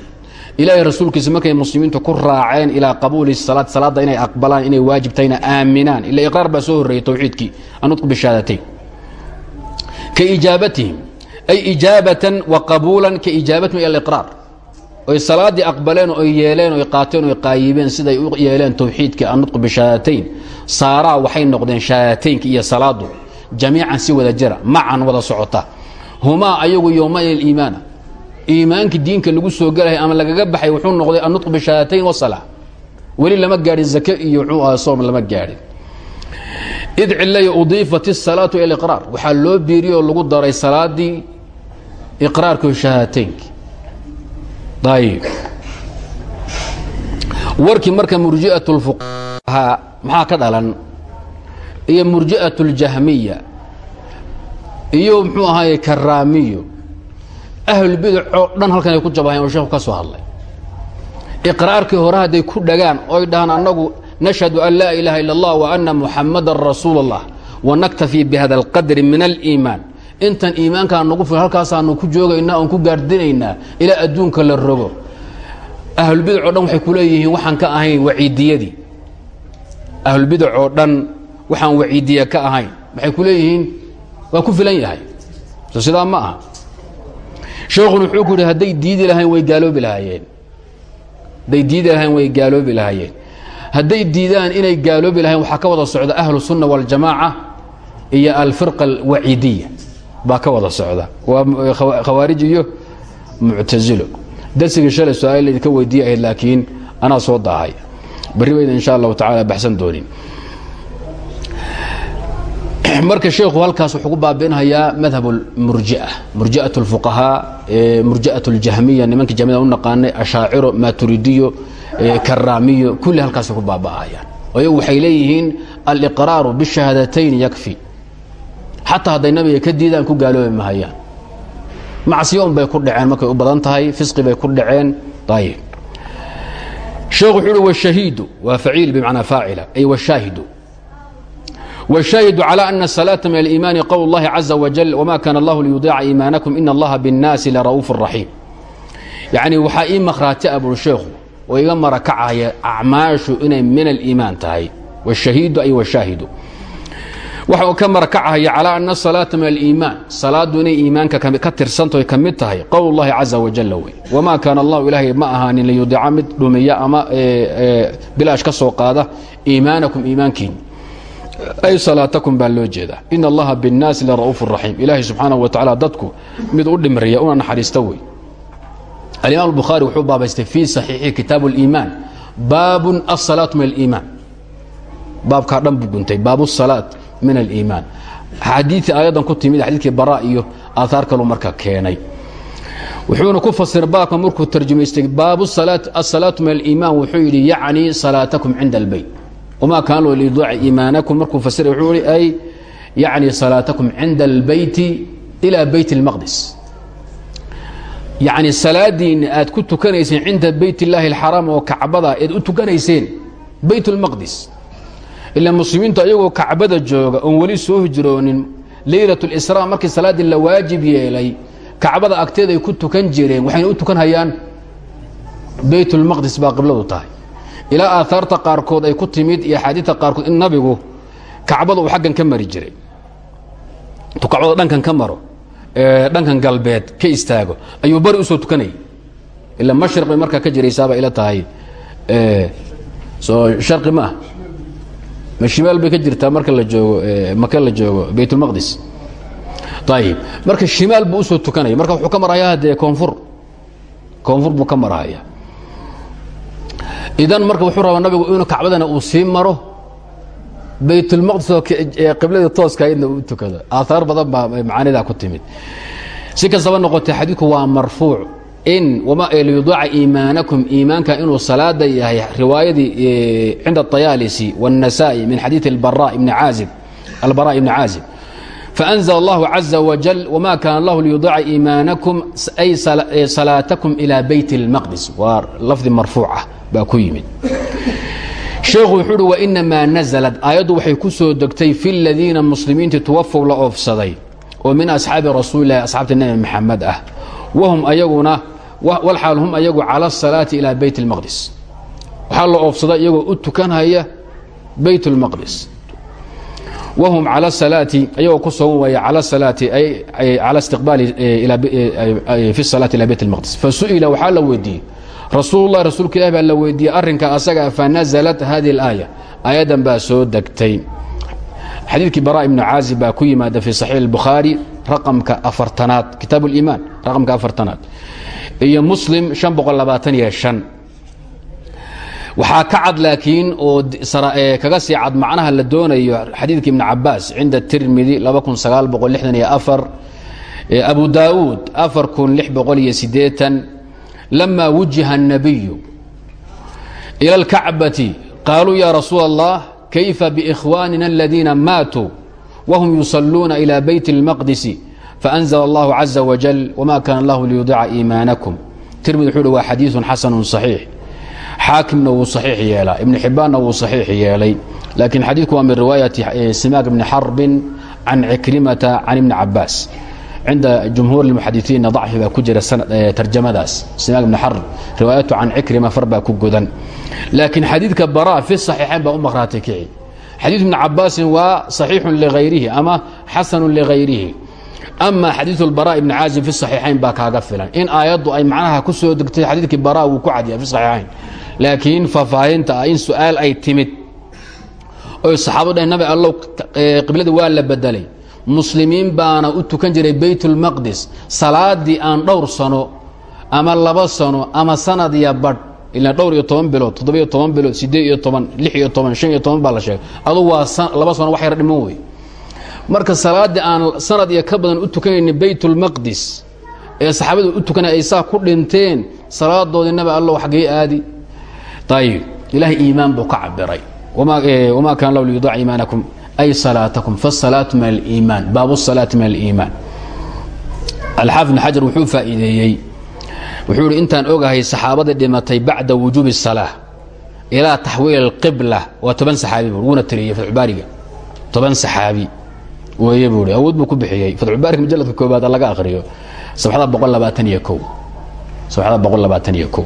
ilaahay rasuulkiisa markay muslimiintu ku raaceen ilaa qabuuli salaad salaadda inay aqbalaan inay waajib aaminaan. Ila iqraar baa soo horreeyey towxiidkii anudku bishaadatayn ka ijaabatihim ay ijaabatan wa qabuulan ka ijaabatihim ila iqraar. Oy salaaddii aqbaleen oy yeeleen oy qaateen oy qaayibeen siday u yeeleen towxiidkii anudqu bishaadatayn saaraa waxay noqdeen shahaadateynka iyo salaadu jamiican si wada jira macan wada socota. Humaa ayagu yowmayn iimaana iimaanki diinka lagu soo gelahay ama lagaga baxay wuxuu noqday anutq bishahaatayn wasala weli lama gaadhin zake iyo xuu soom lama gaadhin id cilaya udiifat isalaatu ila liqraar waxaa loo biiriye lagu daray salaadii iqraarkio shahaataynki ayib warkii marka murjiat lfuqahaa maxaa ka dhalan? Iyo murji'at اljahmiya iyo muxuu ahaaye karaamiyo ahlulbidac oo dhan halkan ay ku jabahayeen oo sheekhu ka soo hadlay. Iqraarkii hore hadday ku dhagaan oy dhahaan annagu nashhadu an laa ilaaha illa allah wa anna muxamadan rasuul allah wa naktafii bihada alqadri min aliimaan. Intan iimaankaa nagu fil halkaasaanu ku joogaynaa oon ku gaardinaynaa ilaa adduunka la rogo. Ahlulbidac oo dhan waxay ku leeyihiin waxaan ka ahayn waciidiyadii. Ahlulbidac oo dhan waxaan waciidiya ka ahayn. Maxay ku leeyihiin waa ku filan yahay. Sidaa ma aha sheekuna wuxuu ku yidhi hadday diidi lahayn way gaaloobi lahaayeen. Hadday diidi lahayn way gaaloobi lahaayeen. Hadday diidaan inay gaaloobi lahayn waxaa ka wada socda ahlu sunna waاljamaaca iyo alfirqa alwaciidiya baa ka wada socda. Waa khawaarij iyo muctasilo darsigii shalay su'aal ahayd laakiin anaa soo daahay bayda insha allahu tacala baxsan doonin [clears throat] marka sheekhu halkaas wuxuu ku baabi'inhayaa madhab murjia murji'at اlfuqahaa murji'at اljahmiya nimankii jamida u naqaanay ashaaciro maturidiyo karaamiyo kulli halkaasay ku baaba'ahayaan ayagu waxay leeyihiin aliqraaru bishahaadatayn yakfi. Xataa hadday nabiga ka diidaan ku gaaloobi mahayaan macsiyo un bay ku dhaceen markay u badan tahay fisqi bay ku dhaceen ayib sheekhu wuxuu uhi washahiidu waa faciil bimacnaa faacila ay washaahidu washaahidu calى ana الsalaaةa min aliimaani qowl اllahi caza wajal wma kana allahu liyudiica iimaanakum in allaha biاnnaasi lara'uuf raxiim yacni waxaa ii makhraati a buri sheekhu oo iga marakacaya acmaashu inay min aliimaan tahay wshahiidu ay washaahidu waxa uu ka marakacahaya calaa ana asalaata min aliimaan salaaddu inay iimaanka ka tirsantaho ka mid tahay qowl اllahi caza wajalla wey wamaa kaana allahu ilaahay ma ahaanin liyudiica mid dhumiya ama bilaash ka soo qaada iimaanakum iimaankiin ay salaatakum baa loo jeedaa. In allaha biاnnaasi lara'uuf raxiim ilaahay subxaanahu wa tacala dadku mid u dhimriya una naxariista wey alimaam albukhaari wuxuu baabaystay fii saxiixi kitaabu اliimaan baabun asalaatu min aliimaan. Baabkaa dhan buu baabu salaat min aliimaan. Xadiiii aayaddan ku timid xadiidkii bara iyo aaaar kalu marka keenay. Wuxuuna ku fasiray baabka markuu tarjumaystay baabu asalaatu min aliimaan. Wuxuu yidhi yacni salaatakum cinda albeyt wma kaan lo liduuci iimaanakum markuu fasiray wuxuu ihi ay yacni salaatakum cinda albeyti ilaa beyt اlmaqdis yacni salaadiinna aad ku tukanayseen cinda beyt اllaahi اlxaraam oo kacbada eed u tukanayseen beyt اlmaqdis ila muslimiintu ayagoo kacbada jooga oon weli soo hijroonin leylat اlisraa markii salaaddii la waajib yeelay kacbada agteed ay ku tukan jireen waxayna u tukan hayaan beyt اlmaqdis baa qibladu tahay ilaa aaaarta qaarkood ay ku timid iyo axaadiita qaarkood in nabigu kacbada uu aggan ka mari jiray. Intuu kacbada dhankan ka maro dhankan galbeed ka istaago ayuu bari u soo tukanayay. Ila mashriq bay markaa ka jiraysaabaa ila tahay soo shari ma ah. Ma shimaal bay ka jirtaa marka la joogo maka la joogo baytulmaqdis ayib marka shimaal buu u soo tukanaya marka wuxuu ka marhayaa dee koonfur. Koonfur buu ka marhaya idan marka wuxuu rabaa nabigu inuu kacbadana uu sii maro baytulmaqdis oo qibladii tooska idna uu tukado aaaar badan baa macaanidaa ku timid si kastaba noqotee xadiidku waa marfuuc in liyudiica iimaanakum iimaanka inuu salaada yahay riwaayadii cinda الطayaalisi والنasaa'i min xadiiث albara ibni caazib faأnزل اllahu caزa wajل wma kaana اllahu liyudiica iimaanakum ay salaatakum ilى beyt الmaqdis waa lafdi marfuucah baa ku yimid sheekhu wuxuu uhi wainamaa naزlad aayaddu waxay ku soo degtay fi اladiina muslimiintii tuwafow la oofsaday oo min asxaabi rasuuli lahi asxaabta nebi maxamed ah wahum ayaguna walxaal hum ayagu cala الsalaati ilى beyt اlmaqdis waxaa la oofsaday iyagoo u tukanhaya beyt اlmaqdis wahum cala salaati ayagoo ku sugan waaya cala salaati cala istiqbaali fi salaati ila beyt اlmaqdis fasu'ila waxaa la weydiiyey rasuululah rasuulka ilahi baa la weydiiyey arrinka asaga fanaزlat hadihi اlaaya aayaddan baa soo degtay xadiidkii bara ibnu caazib baa ku yimaada fi saxiix اlbukhaari raqamka afartanaad kitaab اliimaan raqamka afartanaad iyo muslim شhan boqol labaatan iyo شhan waxaa ka cad laakiin oo kaga sii cad macnaha la doonayo xadiidka ibn cabaas cinda tirmidi laba kun sagaal boqol lixdan iyo afar abu daauud lama wujiha الnabiyu ilى اlkacbati qaaluu ya rasuul allah kayfa biikhwaanina aladiina maatuu wahum yusaluuna ilى beyt اlmaqdisi faأnzla اllahu caza wajal wma kana allahu liyudica iimaanakum tirmidi wuxuu uhi waa xadiiثu xasanu صaxiix xaakimna wuu صaxiix yeelaa ibn xibbaanna wuu صaxiix yeelay laakiin xadiidku waa min riwaayati simaak bni xarbin can cikrimata can ibni cabaas cinda jumhuur اlmuxadisiinna dacfi baa ku jira tarjamadaas simaak bni xarb riwaayatu can cikrima far baa ku godan laakiin xadiidka bara fi صaxiixayn baa u maqhraatay kici xadiiث ibni cabaasin waa صaxiixu ligayrihi ama xasanu ligayrihi ama xadiiث اlbara ibni caazim fi صaxiixayn baa kaaga filan in aayaddu ay macnaha ku soo degtay xadiidkii bara wuu ku cadyahay fi صaxiixayn laakiin faahfaahinta ah in su-aal ay timid oy saxaabadu dhaheen nabi allow qibladii waa la bedelay muslimiin baana u tukan jiray beyt اlmaqdis salaadii aan dhowr sano ama laba sano ama sanad iyo badh ilaa dhowr iyo toban bilood toddobiyo toban bilood siddeed iyo toban lix iyo toban shan iyo toban baa la sheegay. Adu waa laba sano wax yar dhiman wey. Marka salaaddii aan sanad iyo ka badan u tukanayni beyt اlmaqdis ee saxaabadu u tukanay ay saa ku dhinteen salaadoodii nabi allow xaggee aadi. Ayib ilaahay iimaan buu ka cabiray wma kana lahu liyudac iimaanakum ay salaatakum faasalaatu min aliimaan baabu salaati min aliimaan alxaafid bn xajar wuxuu faa'iideeyey wuxuu idhi intaan ogahay saxaabadii dhimatay bacda wujuubi الsalaa ilaa taxwiil اlqibla waa toban saxaabi bu wuuna tiriyey fatxubaariga toban saxaabi weeye buu hi awood buu ku bixiyey fatxubaariga majaladka koobaad laga akhriyo sabxada boqol labaatan iyo kow sabxada boqol labaatan iyo kow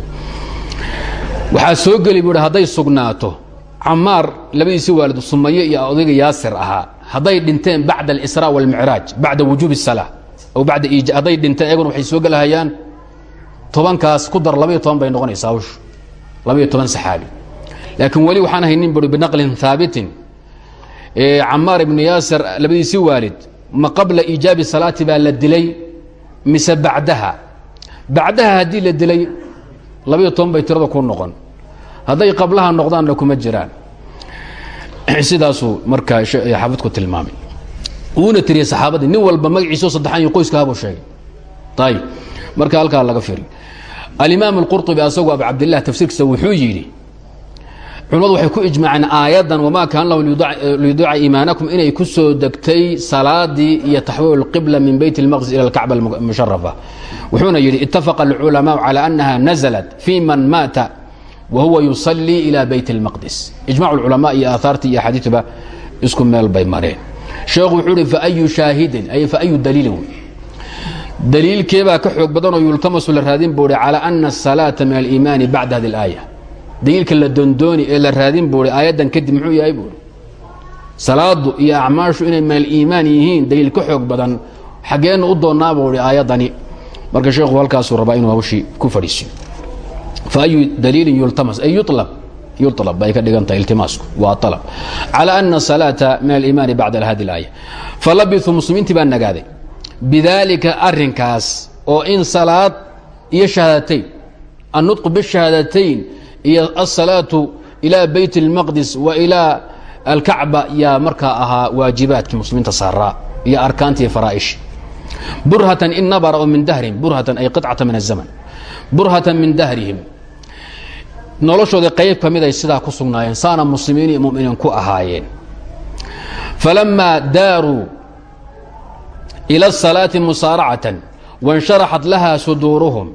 waxaa soo geli buu hi hadday sugnaato camaar labadiisii waalid sumaye iyo odayga yaasir ahaa. Hadday dhinteen bacda alisra walmicraaj bacda wujuub اsalaa aw bada hadday dhinteen eeguna waxay soo gelahayaan tobankaas ku dar labaiyo toban bay noqonaysaa hawshu. Labaiyo toban saxaabi. Laakiin weli waxaan haynin bui binaqlin haabitin camaar ibnu yaasir labadiisii waalid ma qabla iijaabi salaati baa la dilay mise bacdaha? Bacdaha haddii la dilay labaiyo toban bay tirada ku noqon hadday qablaha noqdaanna kuma jiraan [clears throat] sidaasuu markaa xaafidku tilmaamay wuuna tiriyey saxaabadii nin walba magaciisao saddexaan iyo qoyskahabuu sheegay ayib marka halkaa laga firi alimaam اlqurطubi asagu abu cabdilah tafsiirkiisa wuxuu yidhi culimmadu waxay ku ijmaaceen aayaddan wamaa kaana lahu liyudiica iimaanakum inay ku soo degtay salaadii iyo taxwiil اlqibla min beyt اlmaqdis ila alkacba almusharafa wuxuuna yidhi itafaqa alculamaau calى annaha naزlat fi man maata wa huwa yusalii ila beyt اlmaqdis ijmac اlculamaa iyo aahaartii iyo axaadiituba isku meel bay mareen sheekhu wuxuu ihi faayu shaahidin ay faayu daliilin daliilkeebaa ka xoog badanoo yultamasu la raadin buuhi calى ana الsalaaةa min aliimaani bacda hadi اlaaya daliilka la dondooni ee la raadin buuhi aayaddan kadib muxuu yahay buuhi salaadu iyo acmaashu inay min aliimaan yihiin daliil ka xoog badan xaggeenna u doonnaa buuhi aayaddani marka sheekhu halkaasuu rabaa inuu hawshii ku fadhiisiyo faayu daliilin yultamas ay yulab yulab bay ka dhigantahay iltimaasku waa alab calى ana الsalaaةa min aliimaani bacda hadi اlaaya falabisuu muslimiintii baa nagaaday bidaalika arrinkaas oo in salaad iyo shahaadatayn annutqu bishahaadatayn iyo alsalaatu ilaa beyt اlmaqdis wa ilaa alkacba yaa markaa ahaa waajibaadkii muslimiinta saaraa iyo arkaantii faraa'ishi burhatan in nabara oo min dahrihim burhatan ay qicata min aلzaman burhatan min dahrihim noloshooda qayb ka miday sidaa ku sugnaayeen saana muslimiin iyo muminiin ku ahaayeen. Falammaa daaruu ila salaati musaaracatan wansharaxat lahaa suduuruhum.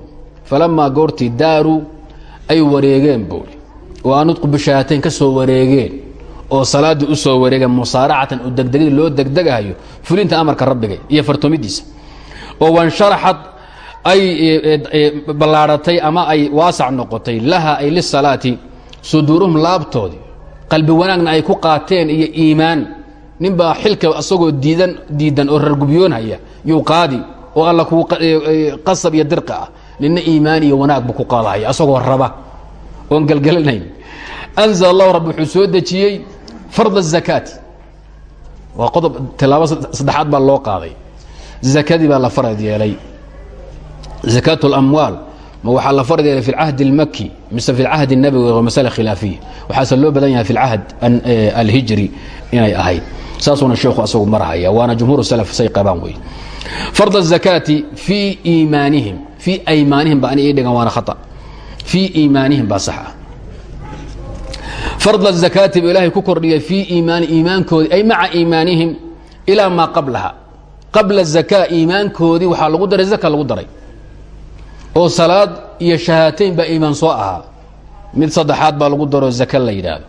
Falammaa goortii daaruu ay wareegeen buuli oo aan udqu ka soo wareegeen oo salaaddii u soo wareegeen musaaracatan u degdegdii loo degdegahayo fulinta amarka rabbiga iyo fartoomidiisa. Oo wansharaxat ay ballaadhatay ama ay waasac noqotay laha ay lisalaati suduuruhum laabtoodii qalbi wanaagna ay ku qaateen iyo iimaan. Ninbaa xilka asagoo diidan diidan oo rargubyoonhaya yuu qaadi oo alla kuu qasab iyo dirqi ah. Nina iimaan iyo wanaag buu ku qaadahaya asagoo raba. Oon gelgelanayn anzl allahu rabbi wuxuu soo dejiyey fard الzakaati waa qodob tilaabo saddexaad baa loo qaaday. Zakadii baa la farad yeelay zakaat اlamwaal ma waxaa la farad yeelay fi اlcahd اlmaki mise fi اlcahd الnabowi waa masale khilaafiya waxaase loo badan yahay fi اlcahd alhijri inay ahayd saasuuna sheekhu asagu marhaya waana jumhuur slf say qabaan wey fard الzakaati fii iimaanihim fii aymaanihim ba ani ii dhigan waana khaa fii iimaanihim baa sax ah fard الzakaati buu ilaahay ku kordhigay fii iimaani iimaankoodii ay maca iimaanihim ilaa maa qablaha qabla الzakaa iimaankoodii waxaa lagu daray zaka lagu daray oo salaad iyo shahaatayn baa iimaan soo ahaa mid saddexaad baa lagu daro zaka la yidhaahdo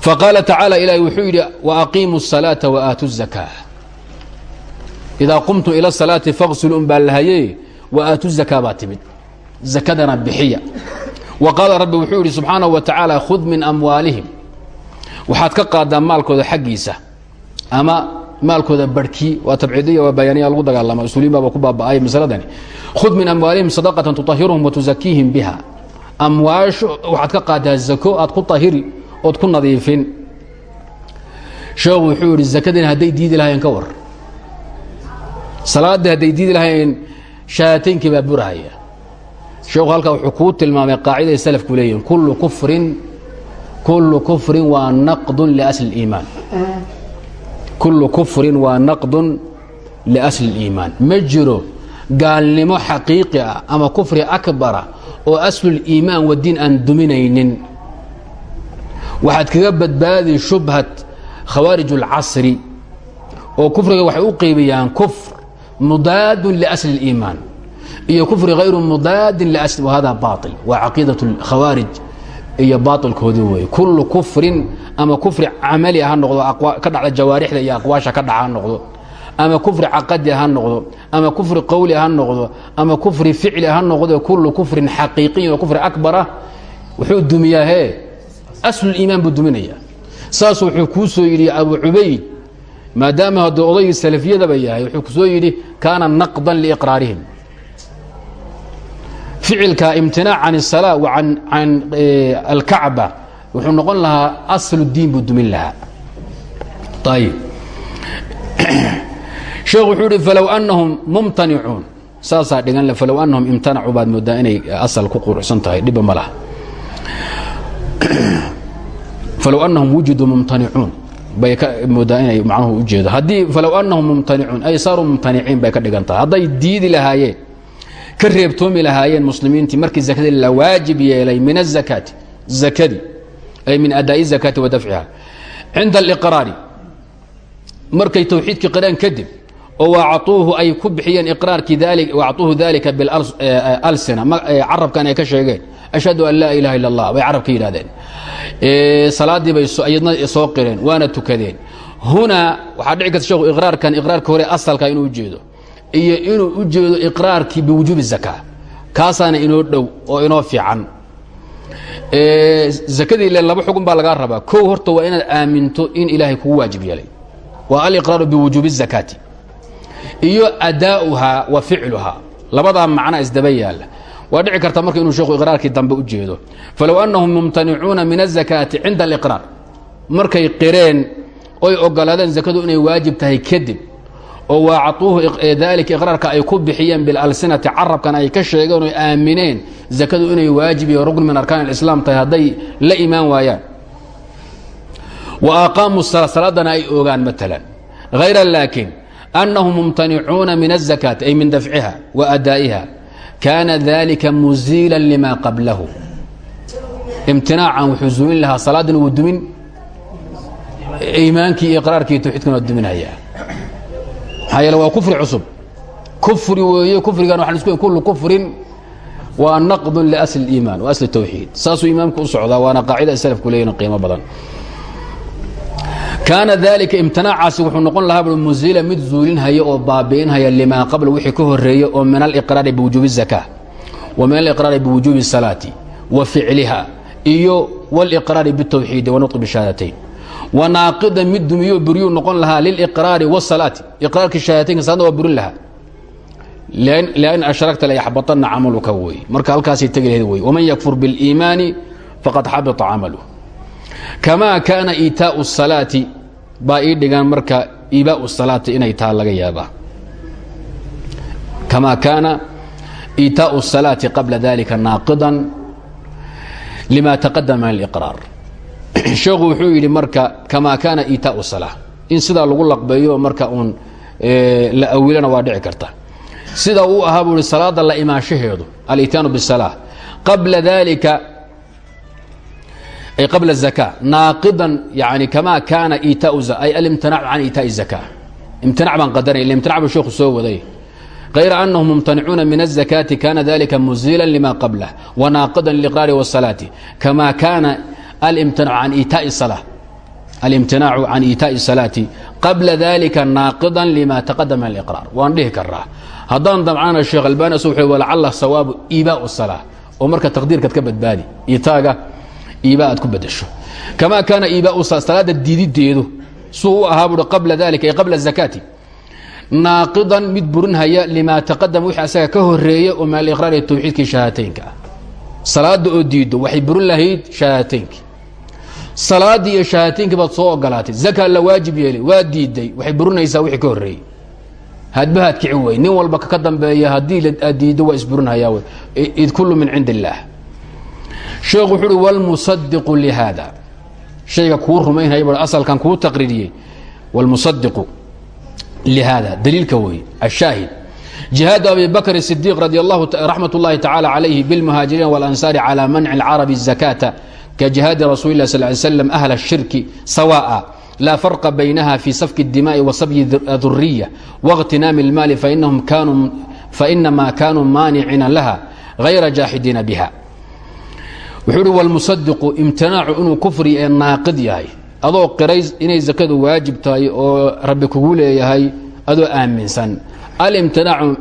faqaala tacaala ilaahi wuxuu yidhi waaqiimuu الsalaaةa waaatu الzakaa idaa qumtum ila الsalaati faqsiluu un baa lahaye waaatu zakaa baa timid zakadana bixiya wa qaala rabbi wuxuu yidhi subxaanaه wa tacaala khud min amwaalihim waxaad ka qaadaa maalkooda xaggiisa ama maalkooda barhkii waa tabciidiya waa bayaaniya lagu dagaalama. Usuuliyin ku baaba'ay masaladani. Khud min amwaalihim sadaqatan tuطahiruhum watuzakiihim biha. Amwaasho waxaad ka qaadaa zako aad ku tahiri ood ku nadiifin. Sheekhu wuxuu yidhi zakadina diidi lahaayeen ka war. Salaaddii hadday diidi lahaayeen shahaataynkii baa burahaya. Sheekhu halkaa wuxuu kuu tilmaamay qaaciday salafku leeyihiin kullu kufrin kullu kufrin waa naqdun liasli اliimaan kullu kufrin waa naqdun liasli اliimaan ma jiro gaalnimo xaqiiqi ah ama kufri akbara oo asluliimaan wa diin aan duminaynin waxaad kaga badbaadi shubhat khawaarij اlcasri oo kufriga waxay u qeybiyaan kufr mudaadun liasli اliimaan iyo kufri hayru mudaadin liasli wahada baail waa caqiidaة اkhawaarij iyo baailkoodii weeye. Kullu kufrin ama kufri camali ha noqdo ka dhacda jawaarixda iyo aqwaasha ka dhaca ha noqdo ama kufri caqadi ha noqdo ama kufri qowli ha noqdo ama kufri ficli ha noqdo kullu kufrin xaqiiqiyin oo kufri akbarah wuxuu dumiyaa hee asluliimaan buu duminaya saas wuxuu kuu soo yidhi abu cubayd maadaama hadduu odaygii salafiyadaba yahay wuxuu ku soo yidhi kaana naqdan liiqraarihim ficilka imtinaac can الsalaa wa can alkacba wuxuu noqon lahaa aslu diin buu dumin lahaa. Ayib [clears throat] sheekhu wuxuu ihi falow anahum mumtanicuun. Saasaa dhigan falow anahum imtanacuu baad moodaa inay asal ku quruxsan tahay dhibba ma laha. [clears throat] Falow anahum wujiduu mumtanicuun bay ka moodaa inay macnuhu u jeedo. Haddii falow anahum mumtanicuun ay saaruu mumtaniciin bay ka dhigan tahay. Hadday diidi lahaayeen ka reebtoomi lahaayeen muslimiintii markii zakadii la waajib yeelay min azakaati zakadii ay min adaa'i zakaati wa dafciha cinda aliqraari markay tawxiidkii qiraan kadib oo waacaطuuhu ay ku bixiyeen iqraarkii waacaطuuhu dalika bialsina eh, eh, carabkan ay ka sheegeen ashhadu an laa ilaha illa allah bay carabka yidhahdeen eh, salaaddii bay ayadna soo qireen waana tukadeen. Hunaa waxaa dhici karta sheekhu iqraarkan iqraarka hore asalka inuu ujeedo iyo inuu u jeedo iqraarkii biwujuubi zaka kaasaana inoo dhow oo inoo fiican zakadii ile laba xugun baa lagaa rabaa kow horta waa inaad aaminto in ilaahay kugu waajib yeelay waa aliqraaru biwujuubi الzakaati iyo adaa'uhaa wa ficluhaa labadaa macna isdaba yaalla waa dhici karta marka inuu sheekhu iqraarkii dambe u jeedo falow annahum mumtanicuuna min الzakaati cinda aliqraar markay qireen oy ogolaadeen zakadu inay waajib tahay kadib oo waacaطuuhu dalika iqraarka ay ku bixiyeen bilalsinati carabkan ay ka sheegeen oy aamineen zakadu inay waajib iyo rugn min arkaan اlislaam tahay hadday la imaan waayaan wa aqaamuu salaadana ay ogaan maalan hayra laakiin annahum mumtanicuuna min الzakaati ay min dafciha wa adaa'iha kaana dalika muziila lima qablahu imtinaacan wuxuu zumin lahaa salaadina wuu dumin iimaankii iyo iqraarkii tawxiidkana waa duminaya maxaa yeele waa kufri cusub kufri weeye kufrigan waxaan isku kullu kufrin waa naqdun liasli اliimaan wa asli tawxiid saasuu imaamku u socdaa waana qaacida ay salafku leeyihin qiimo badan kaana dalika imtinaacaasi wuxuu noqon lahaa bui muziila mid zuulinhaya oo baabi'inhaya limaa qabla wixii ka horeeye oo min aliqraari biwujuubi الzaka wa min aliqraari biwujuubi الsalaati wa ficliha iyo wاliqraari bالtawxiidi wanutqi bishahaadatayn wanaaqida mid dumiyo buryuu noqon lahaa liliqraari wsalaati iqraarkii shahaadateynka salaadna waa burin lahaa lan ashragta layaxbaطana camaluka wey marka halkaasay tegi lahayd wey waman yakfur biاliimaani faqad xabita camaluh kamaa kaana iitaau الsalaati baa ii dhigan marka iibaau الsalaati inay taa laga yaabaa kamaa kaana iitaau الsalaati qabla dalika naaqidan lima taqadama min اliqraar [clears throat] sheekhu wuxuu yidhi marka kamaa kaana iitaau salaa in sidaa lagu laqbeeyo marka uun la awilana waa dhici karta sida uu ahaa buu ihi salaada la imaanshaheedu alitaanu bisalaa qabla dalika ay qabla الzaka naaqidan yani kamaa kaana iitaau ay alimtinac can iitaai الzaka imtinac baan qadaraya ila imtinac buu sheekhu soo waday غayra أnahum mumtanicuuna min الzakaati kana dalika muziila lima qablah wanaaqidan liqraari والsalaati kama kana alimtinaacu can iitaaءi salaati qabla dalika naaqidan lima taqadama min aliqraar waan dhihi karaa haddaan damcana sheekh albani su u lacalla sawaabu iibaau salaa oo marka taqdiirkaad ka badbaadi iitaaga iiba aad ku badasho kamaa kaana iibaau salaada diidideedu suu u ahaa buui qabla dalika ay qabla zakaati naaqidan mid burinhaya limaa taqadama wixii asaga ka horreeya oo min aliqraar ee tawxiidkii shahaataynka ah salaada oo diiddo waxay burin lahayd shahaataynki salaaddii iyo shahaataynkii baad soo ogolaatay zaka la waajib yeelay waa diiday waxay burinaysaa wixii ka horreeyey hadbahaad kici wey nin walba ka dambeeya haddii aad diiddo waa isburinhayaa wey id kullu min cindi illaah sheekhu wuxuu uhi wاlmusadiqu lihada shayga kuu rumaynhaya bu asalkan kuu taqriiriyey wاlmusadiqu lihada daliilka wey ashaahid jihaad abi bakr الصdiiq radi raxmat اllahi tacalى calayhi biاlmuhaajiriin wاlansaari calى manci اlcarabi الzakaata kajihaadi rasuuli lah sal ly slam ahla الshirki sawaءa laa farqa baynaha fi safki الdimaaءi wa sabyi duriya واغtinaami اlmaali fainamaa kanuu maaniciina laha غayra jaaxidiina biha wuxuu uhi wاlmusadiqu imtinaacu inuu kufri ee naaqid yahay adoo qiray inay zakadu waajib tahay oo rabbi kugu leeyahay adoo aaminsan alimtinaacu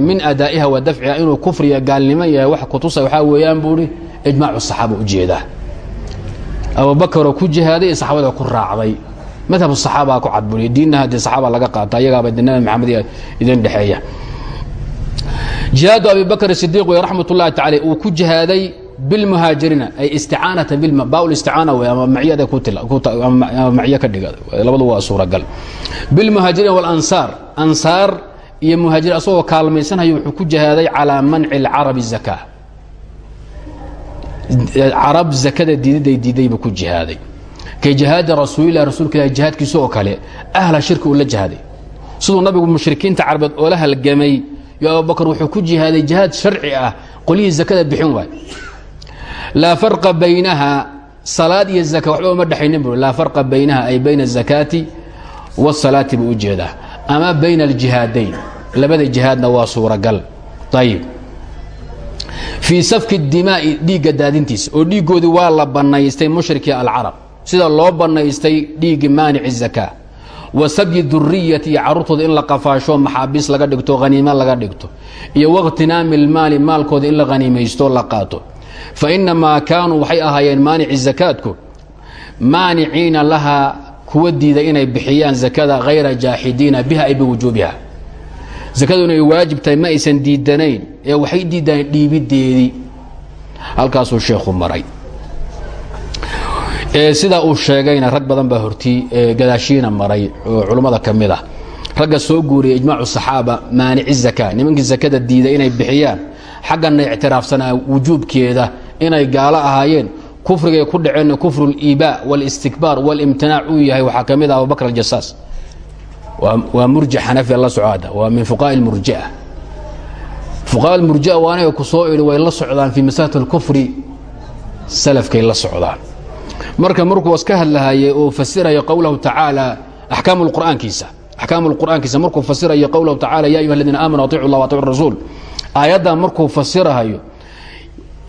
min adaa'iha wa dafciha inuu kufriga gaalnimo yahay wax kutusa waxaa weeyaan buu hi ijmaacu saxaaba ujeedaa abubakaroo ku jihaaday saxaabada ku raacday. Madhab saxaabaa ku cadburiya diinna haddii saxaaba laga qaata ayagaaba nabi maxamed idin dhexeeya. Jihaadu abi bakr sidiiq wey tacala uu ku jihaaday bilmuhaajiriina ay isticaanata baasticaana wey ama maciyada ama maciyo ka dhiga. Labadu waa suuragal. Bilmuhaajiriina walansaar ansaar iyo muhaajiriin asagoo kaalmaysanhayo wuxuu ku jihaaday calaa manci alcarabi zaka carab zakada diidaday diidayba ku jihaaday. Ka jihaadi rasuulilah rasuulka ilah jihaadkiisa oo kale ahla shirki uu la jihaaday. Siduu nabigu mushrikiinta carabeed oola halgamay yo abubakar wuxuu ku jihaaday jihaad sharci ah qolyihii zakada bixin waay. Laa farqa baynaha salaad iyo zaka waxba uma dhexaynin bu laa baynaha ay bayna azakaati wasalaati buu u jeedaa. Ama bayna aljihaadayn labada jihaadna waa suuragal. Ayib fii safki dimaa'i dhiigga daadintiisa oo dhiiggoodii waa la bannaystay mushrikii alcarab. Sida loo bannaystay dhiiggi maanici zakaa. Wa sabyi duriyati iyo carruurtooda in la qafaasho maxaabiis laga dhigto haniimo laga dhigto. Iyo waqhtinaami lmaali maalkooda in la haniimaysto la qaato. Fa inamaa kaanuu waxay ahaayeen maanici zakaadku. Maaniciina lahaa kuwa diida inay bixiyaan zakada hayra jaaxidiina biha ay biwujuubiha zakadu inay waajib tahay ma aysan diidanayn. Ee waxay diidaan dhiibideedii. Halkaasuu sheekhu maray. Sidaa uu sheegayna rag badan baa hortii gadaashiina maray oo culummada ka ah. Soo guuriyay ijmaacu saxaaba maanici zaka. Nimankii zakada diida inay bixiyaan xaggana ictiraafsanaa wujuubkeeda inay gaalo ahaayeen. Kufrigay ku dhaceen kufru liibaa walistikbaar walimtinaac uu yahay waxaa ka mid ah abubakr waa murji xanafi la socada waa min fuqaء اmurjia fuqaء اmurjia waa aniga ku soo idhi way la socdaan fii masalat اlkufri salafkay la socdaan marka markuu iska hadlahayay oo fasiraya qowlahu tacaala axkaam qur'aankiisa axkaam qur'aankiisa markuu fasirayo qowlahu tacala ya ayuha aladiina aamanu aطicu اllah waطicu rasuul aayaddan markuu fasirahayo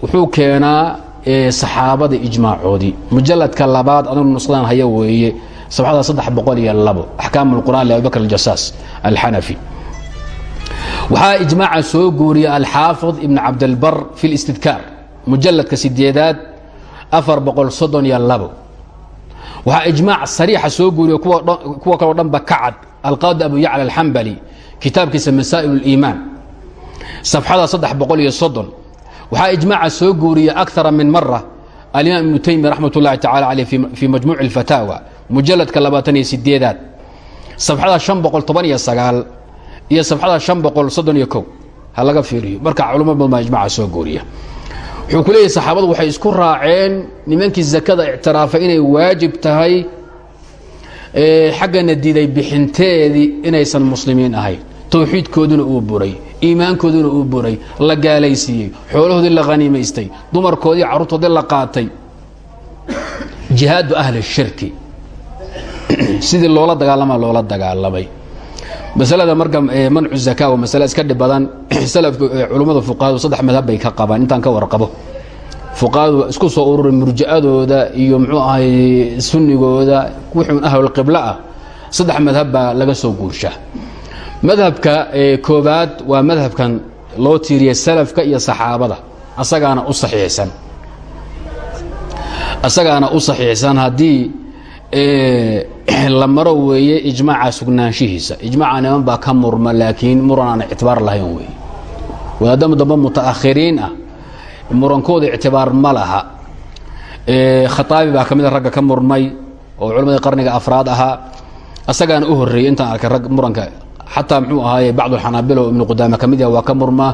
wuxuu keenaa saxaabada ijmaacoodii mujaladka labaad anigu nusqadaan haya weeye sabxada saddex boqol iyo labo axkaam اlqur'an liabibakr aljasaas alxanafi waxaa ijmaaca soo guuriya alxaafid ibn cabdilbar fi اlistidkaar mujaladka sideedaad afar boqol soddon iyo labo waxaa ijmaac sariixa soo guuriya kuwa kaloo dhanba ka cad alqaadi abu yacla alxambali kitaabkiisa masaa'il اliimaan safxada saddex boqol iyo soddon waxaa ijmaaca soo guuriya akara min mara alimaam ibnu taymiya raxmat ullahi tacala caleyh fii majmuuci اlfataawa mujaladka labaatan iyo sideedaad safxada shan boqol toban iyo sagaal iyo safxada shan boqol soddon iyo kow ha laga fiiriyo. Marka culamo badan baa ijmaca soo guuriya. Wuxuu ku leeyahy saxaabadu waxay isku raaceen nimankii zakada ictiraafay inay waajib tahay xaggana diiday bixinteedii inaysan muslimiin ahayn. Towxiidkooduna uu buray iimaankooduna uu buray la gaalaysiiyey xoolahoodii la haniimaystay dumarkoodii carruurtoodii la qaatay. Jihaadu ahli shirki [clears throat] sidii loola dagaalama loola dagaalamay. Masalada marka mancu zaka waa masale iska dhib badan. [clears throat] Salafka culummada fuqahadu saddex madhab bay ka qabaan. Intaan ka warqabo. Fuqahadu isku soo ururay murji'adooda iyo muxuu ahay sunnigooda wixuun ahlulqiblo ah. Saddex madhab baa laga soo guurshaa. Madhabka koobaad waa madhabkan loo tiiriyey salafka iyo saxaabada. Asagaana u saxiixsan. Asagaana u saxiixsan haddii [clears throat] la maro weeye ijmaaca sugnaanshihiisa. Ijmaaca niman baa ka murma laakiin muran aan ictibaar lahayn weeye. Wadaadama dambe mutaakhiriin ah murankooda ictibaar ma laha. Khaaabi baa ka mid a ragga ka murmay oo culammadii qarniga afraad ahaa. Asagaana u horreeyey intaan arkay rag muranka. Xataa muxuu ahaaye bacdulxanaabila oo ibnu qudaama ka mid yaha waa ka murmaa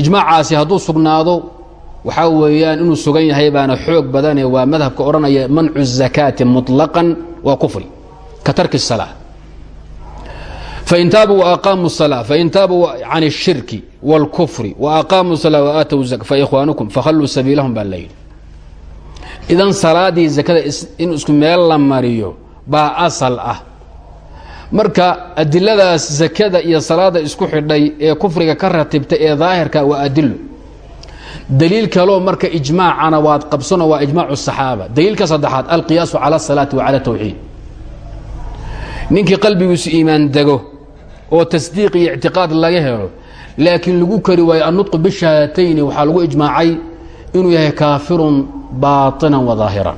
ijmaacaasi hadduu sugnaado waxaa weeyaan inuu sugan yahay baana xoog badane waa madhabka odhanaya mancu الzakaati muطlaqan waa kufri ka tarki الsalaa fain taabuu waaqaamuu الsalaa fain taabuu can الshirki wاlkufri waaqaamuu الsalaa waaatow faإkhwaanukum fakhalluu sabiilahum baa layidhi idan salaadii zakada in isku meel la mariyo baa asal ah marka adiladaas zakada iyo salaada isku xidhay ee kufriga ka ratibta ee daahirka waa adilo daliil kaloo marka ijmaacana waad qabsano waa ijmaacu الصaxaaba daliilka saddexaad alqiyaasu calى الsalaati wa calى tawxiid ninkii qalbigiisu iimaan dego oo tasdiiq iyo ictiqaad laga helo laakiin lagu kari waayo annutqu bishahaatayni waxaa lagu ijmaacay inuu yahay kaafirun baainan wa daahiran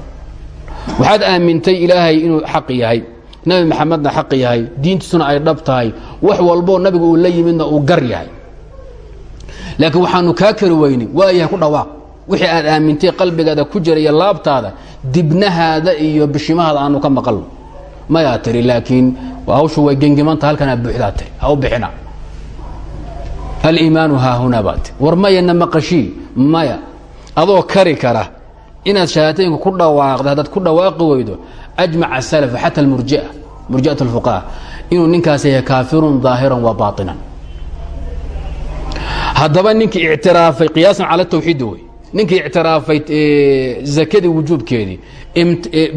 waxaad aamintay ilaahay inuu xaq yahay nabi maxamedna xaq yahay diintiisuna ay dhab tahay wax walboo nabiga uu la yimidna uu gar yahay laakiin waxaanu kaa kari weynin. Waa yahay ku dhawaaq. Wixii aad aamintay qalbigaada ku jira iyo laabtaada dibnahaada iyo bishimahaada aanu ka maqalno. Mayaa tiri laakiin hawshu way gengimanta halkanaa buuxdaa tiri. Ha u bixina. Aliimaanu haahunaa baa tiri. War mayana maqashii maya adoo kari kara inaad shahaataynka ku dhawaaqda haddaad ku dhawaaqi weydo ajmaca salaf xata almurjia murji'at alfuqaha inuu ninkaas yahay kaafirun daahiran wa baainan haddaba ninkii ictiraafay qiyaasan cala tawxiid wey. Ninkii ictiraafay zakadii wujuubkeedii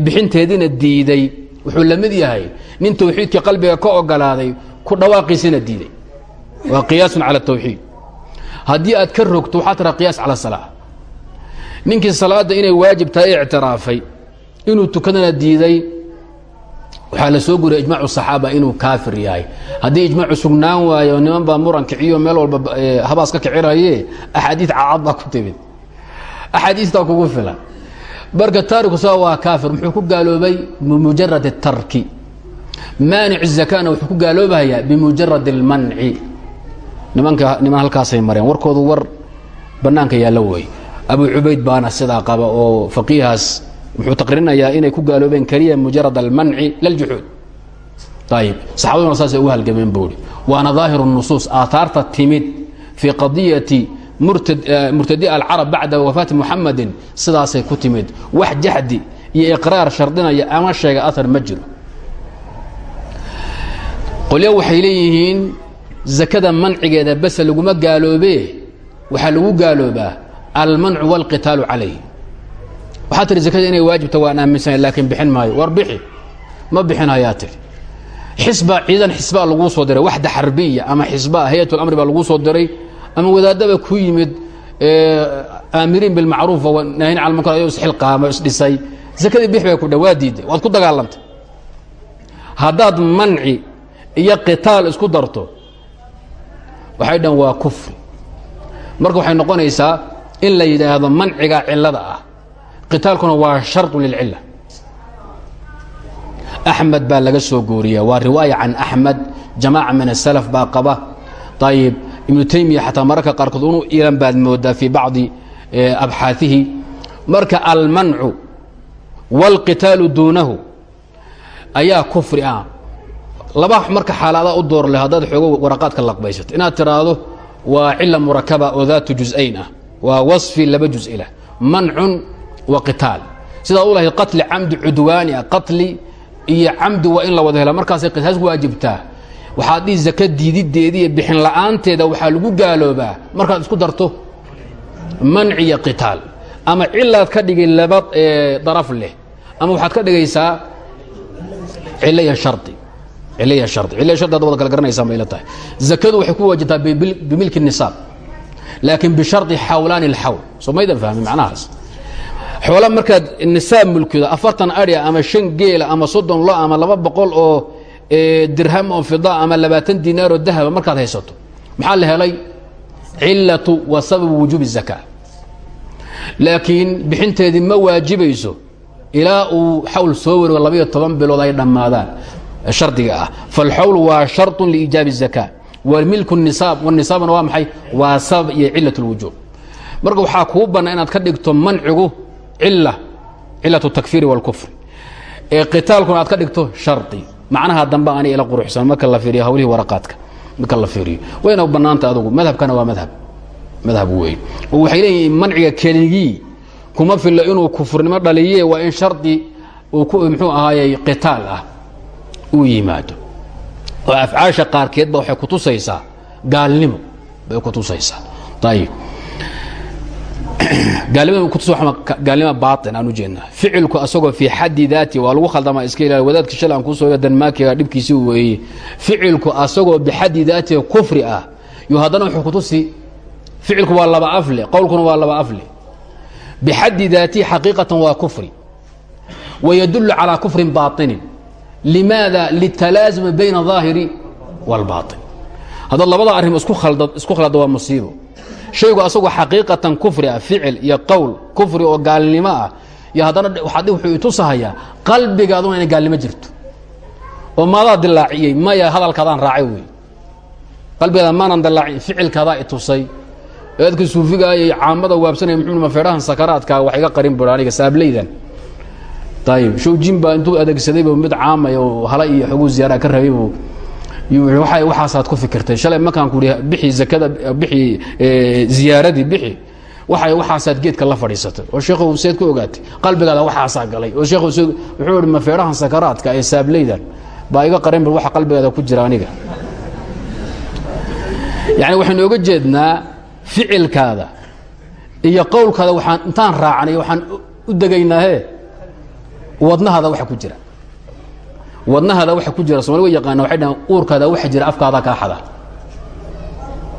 bixinteediina diiday wuxuu la mid yahay nin tawxiidkii qalbiga ka ogolaaday ku dhawaaqiisina diiday. Waa qiyaasun cala tawxiid. Haddii aad ka rogto waxaa tiraa qiyaas cala salaa ninkii salaadda inay waajib tahay ictiraafay inuu tukadana diiday waxaa la soo guriyay saxaaba inuu kaafir yahay. Haddii ijmaacu sugnaan waayo niman baa muran kiciyo meel walba habaas ka kicinaye axaadii cadcad baa ku timid. Axaadiistaa kugu filan. Marka taariku saa waa kaafir muxuu ku gaaloobay bimujarad tarki maanic zakana wuxuu ku gaaloobayaa bimujarad اlmanci nimanka niman halkaasay mareen warkoodu war bannaanka yaallo wey abu cubayd baana sidaa qaba oo faqiihaas wuxuu taqrinayaa inay ku gaaloobeen keliya mujarad almanci laljuxuud ayib saxaabaduna saasay ugu halgameen buuhi waana daahiru nusuus aataarta timid fii qadiyati murtadia alcarab bacda wafaati muxamadin sidaasay ku timid. Wax jahdi iyo iqraar shardinaya ama sheega aar ma jiro. Qolya waxay leeyihiin zakada mancigeeda base laguma gaaloobee waxaa lagu gaaloobaa almancu wاlqitaalu calayh waxaa tihi zakada inay waajibta waan aaminsana laakiin bixin maayo. War bixi. Ma bixinayaa tihi xisba ciidan xisbaa laguu soo diray. Waxda xarbiya ama xisbaa hay'at اlamri baa laguu soo diray. Ama wadaadaba ku yimid aamiriin bilmacruuf nahyin cal munkar ayuu isxilqaamo isdhisay zakadii bix bay ku dha waa diiday waad ku dagaalantay. Haddaad manci iyo qitaal isku darto waxay dhan waa kufri. Marka waxay noqonaysaa in la yidhaahdo manciga cilada ah qitaalkuna waa shardu lilcila axmed baa laga soo gooriya waa riwaaya can axmed jamaaca min asalaf baa qaba ayib ibnu taymiya xataa mararka qaarkood unu ilan baad moodaa fii bacdi abxaaihi marka almancu wاlqitaalu duunahu ayaa kufri ah laba marka xaaladaa u door leh haddaad xoogo waraqaadka laqbaysato inaad tiraahdo waa cila murakaba oo daatu juزayn ah waa waصfi laba juزi lah mancun wa qitaal. Sidaa u lahayd qatli camdi cudwaani ah qatli iyo camdi waa in la wada hela markaasay qisaas waajibtaa. Waxaad dhihi zaka diidideediiyo bixin la'aanteeda waxaa lagu gaaloobaa. Markaad isku darto manci iyo qitaal. Ama cilaad ka dhigay laba daraf leh. Ama waxaad ka dhigaysaa cilo iyo shari cilo iyo shari cilo iyo shardi ad wada kala garanaysaa mayla tahay. Zakadu waxay ku waajibtaa bimilki nisaab. Laakiin bishardi xawlaani اlxawl soo maydan fahmin macnahaas xoola markaad nisaab mulkido afartan adhia ama shan geela ama soddon lo ama laba boqol oo dirham oo fida ama labaatan dinaaroo dahaba markaad haysato maxaa la helay cilatu wa sababu wujuubi الzaka laakiin bixinteedii ma waajibayso ilaa uu xawl soo wareego labayo toban bilood ay dhammaadaan shardiga ah falxawl waa sharطu liijaabi الzaka wamilku nisaab wanisaabna waa maxay waa sabab iyo cilaة اlwujuub marka waxaa kuu bannaa inaad ka dhigto mancigu cila cilaة الtakfiri wاlkufri ee qitaalkuna aad ka dhigto shardi macnaha dambe ani ila quruxsan marka la fiiriyo hawlihii waraqaadka marka la fiiriyo wayna bannaanta adugu madhabkana waa madhab madhab weyn oo waxay leeyihiin manciga keligii kuma filla inuu kufurnimo dhaliye waa in shardi uu ku muxuu ahaayey qitaal ah uu yimaado oo afcaasha qaarkeed ba waxay kutusaysaa gaalnimo bay kutusaysaa ayib [clears throat] gaalnimada kutus gaalnima baain aan u jeednaa ficilku asagoo fii xaddi daati waa lagu khaldamaa iska ilaali wadaadka shalay aan kuusoo danmaakiga dhibkiisi weeye ficilku asagoo bixaddi daatiga kufri ah yuu haddana wuxuu kutusi ficilku waa laba afle qowlkuna waa laba afle bixaddi daatihi xaqiiqatan waa kufri wayadullu calaa kufrin baaطinin limaada litalaasumi bayna الظaahiri wاlbaaطin haddaad labada arrim isku khalda waa musiibo shaygu asagoo xaqiiqatan kufri ah ficil iyo qowl kufri oo gaalnimo ah iyo haddana wuxuu itusahayaa qalbigaaduna inay gaalnimo jirto. Oo maadaa dilaaciyey maya hadalkaadaan raacay wey qalbigaada maanan dilaacin ficilkaadaa itusay dadka suufigaa iyo caamada waabsanaya muxuu mafeedhahan sakaraadkaa wax iga qarin bur aniga saableydan. Ayib showjin baa intuu adeegsadaybu mid caamay oo hala iyo xoguu ziyaara ka rabaybu waxaasaad ku fikirtay. Shalay markaan ku ihi bixi zakada bixi ziyaaradii bixi. Waay waxaasaad geedka la fadhiisatay. Oo sheekhu seed ku ogaatay. Qalbigaada waxaasaa galay. Oo sheekhu wuxuu ihi mafeedhahan sakaraadka ee saableydan baa iga qarin bur waxa qalbigaada ku jira aniga. Yani waxaynu oga jeednaa ficilkaada iyo qowlkaada waaan intaan raacnay waxaan u degaynaahe wadnahaada waxa ku jira wadnahaada waxa ku jira somali wa yaqaana waxay dhahan uurkaada waxa jira afkaadaa kaa xada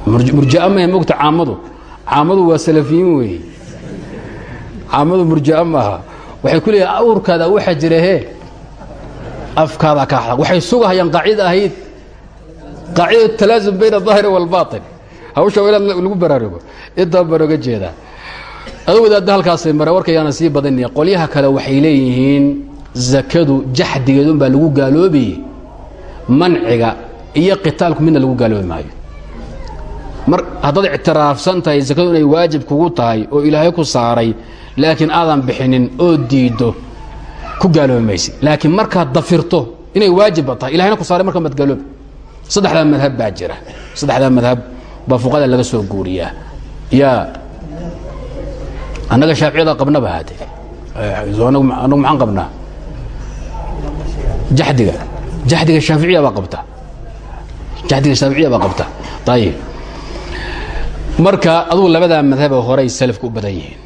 murjaa mahe mogta caamadu caamadu waa salafiyiin weeye caamadu murjaa maaha waxay ku leeyahay uurkaada waxa jira he afkaadaa kaa xada waxay sugahayaan qaacida ahayd qaacida talaasum bayna الظaahiri wاlbaطin hawsha waa inaad lagu baraarugo intaa baan oga jeedaa adu wadaadda halkaasay mare warkayaana sii badani qolyaha kale waxay leeyihiin zakadu jaxdigeedun baa lagu gaaloobayey manciga iyo qitaalku midna lagu gaaloobi maayo. Mar haddaad ictiraafsan tahay zakadu inay waajib kugu tahay oo ilaahay ku saaray laakiin aadan bixinin oo diiddo ku gaaloobi mayse laakiin markaad dafirto inay waajibba tahay. Ilahayna ku saaray marka maad gaaloobi. Saddexdaa madhab baa jira. Saddexdaa madhab baa fuqada laga soo guuriyaa. Yaa annaga shaaficiyada qabnaba haade anagu maxaan qabnaa jadiga jadiga shaaficiya baa qabta. Jadiga shaaficiya baa qabta. Ayib marka adugu labadaa madhaba horey salafka u badan yihiin.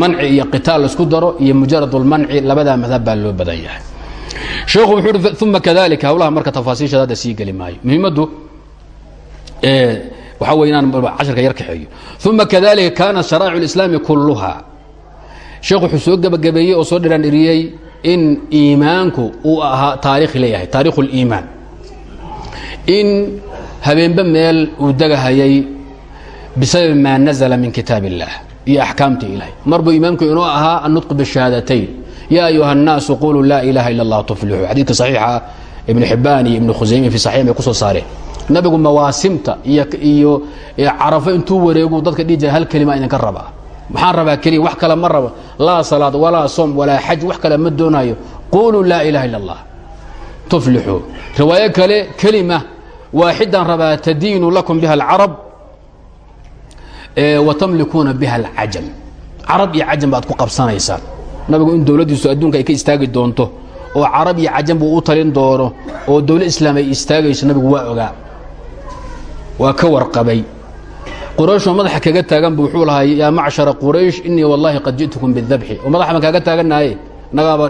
Manci iyo qitaal la isku daro iyo mujarad ulmanci labadaa madhab baa loo badan yahay. Sheekhu wuxuu uhi uma kadalika hawlaha marka tafaasiisha hadda sii geli maayo. Muhiimaddu waxaa wey inaan casharka yar kaxeeyo. Uma kadalika kaana sharaa'ic اlislaami kulluha. Sheekhu wuxuu soo gebagabeeyey oo soo dhiraan iriyey in iimaanku uu ahaa taarikh leeyahay taarikhu اliimaan in habeenbe meel uu degahayay bisababi maa nazla min kitaab اllah iyo axkaamta ilahay marbuu iimaanku inuu ahaa annutq bishahaadatayn ya ayuha الnaasu quluu laa ilaha ila اllah tuflixuu xadiidka saxiixa ibn xibaan iyo ibn khusayme fi saxiix bay ku soo saareen nabigu mawaasimta iyo iyo carafo intuu wareegu dadka dhihi jira hal kelima idinka rabaa maxaan rabaa keliya wax kale ma rabo. Laa salaad walaa som walaa xaj wax kale ma doonayo quluu laa ilaha illa اllah tuflixuu riwaayo kale kelima. Waaxidan rabaa tadiinu lakum biha alcarab wa tamlikuuna biha alcajam carab iyo cajam baad ku qabsanaysaan nabigu in dowladdiisu adduunka ay ka istaagi doonto oo carab iyo cajam buu u talin doono oo dowlad islaam ay istaagayso nabigu waa ogaa. Waa ka warqabay qurayshoo madaxa kaga taagan bu wuxuu lahaa yaa macshara quraysh inii wallahi qad ji'tukum bidabxi oo madaxa baan kaaga taaganaye nagaaba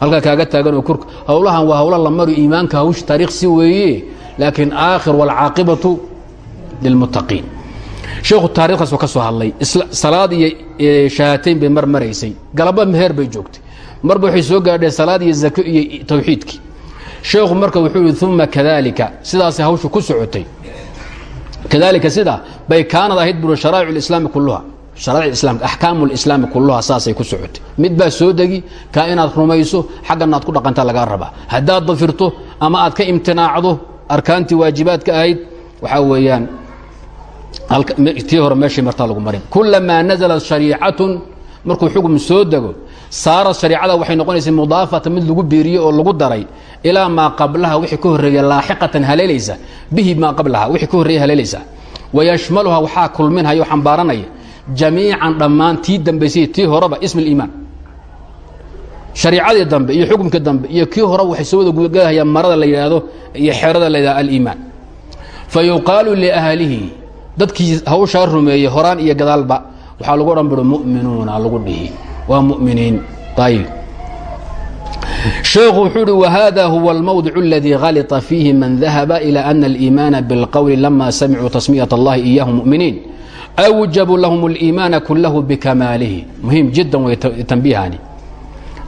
halkaa kaaga taagan oo korka hawlahan waa hawla la maro iimaanka hawsh taariikh si weeye laakiin aakhir waalcaaqibatu lilmuttaqiin sheekhu taarikhdaas waa ka soo hadlay salaad iyo shahaatayn bay mar maraysay galaba meher bay joogtay. Marba waxay soo gaadheen salaad iyo zako iyo tawxiidkii. Sheekhu marka wuxuu yihi uma kadalika sidaasay hawshu ku socotay kadalika sidaa bay kaanad ahayd buri sharaa'ic اlislaami kulluha. Sharaa'ic islaamka axkaamu lislaami kulluha saasay ku socotay mid baa soo degi kaa inaad rumayso xaggana aad ku dhaqantaa lagaa rabaa haddaad dafirto ama aad ka imtinaacdo arkaantii waajibaadka ahayd waxaa weeyaan tii hore meeshii martaa lagu marin. Kulamaa naزlat shariicatun markuu xugum soo dego saarad shariicada waxay noqonaysa mudaafata mid lagu beeriye oo lagu daray ilaa maa qablaha wixii ka horreeya laaxiqatan haleelaysa bihi maa qablaha wixii ka horreeya haleelaysa. Wayashmaluha waxaa kulminhaya o xambaaranaya jamiican dhammaan tii dambaysay tii horeba ism اliimaan shariicadii dambe iyo xukumka dambe iyo kii horeba waxay soo wada marada la yidhaahdo iyo xerada la yidhahdo aliimaan. Fa liahlihi dadkii hawshaa rumeeyey horaan iyo gadaalba waxaa lagu odhan bui mu'minuuna lagu dhihi waa mu'miniin ayib sheekhu wuxuu uhi whada huwa اlmawdic اladii halطa fiihi man dahaba ilى ana اliimaana bاlqowli lama samicuu tasmiyaة اllahi iyahu mu'miniin awjabu lahum اliimaana kulahu bikamaalihi muhiim jiddan way tanbiihani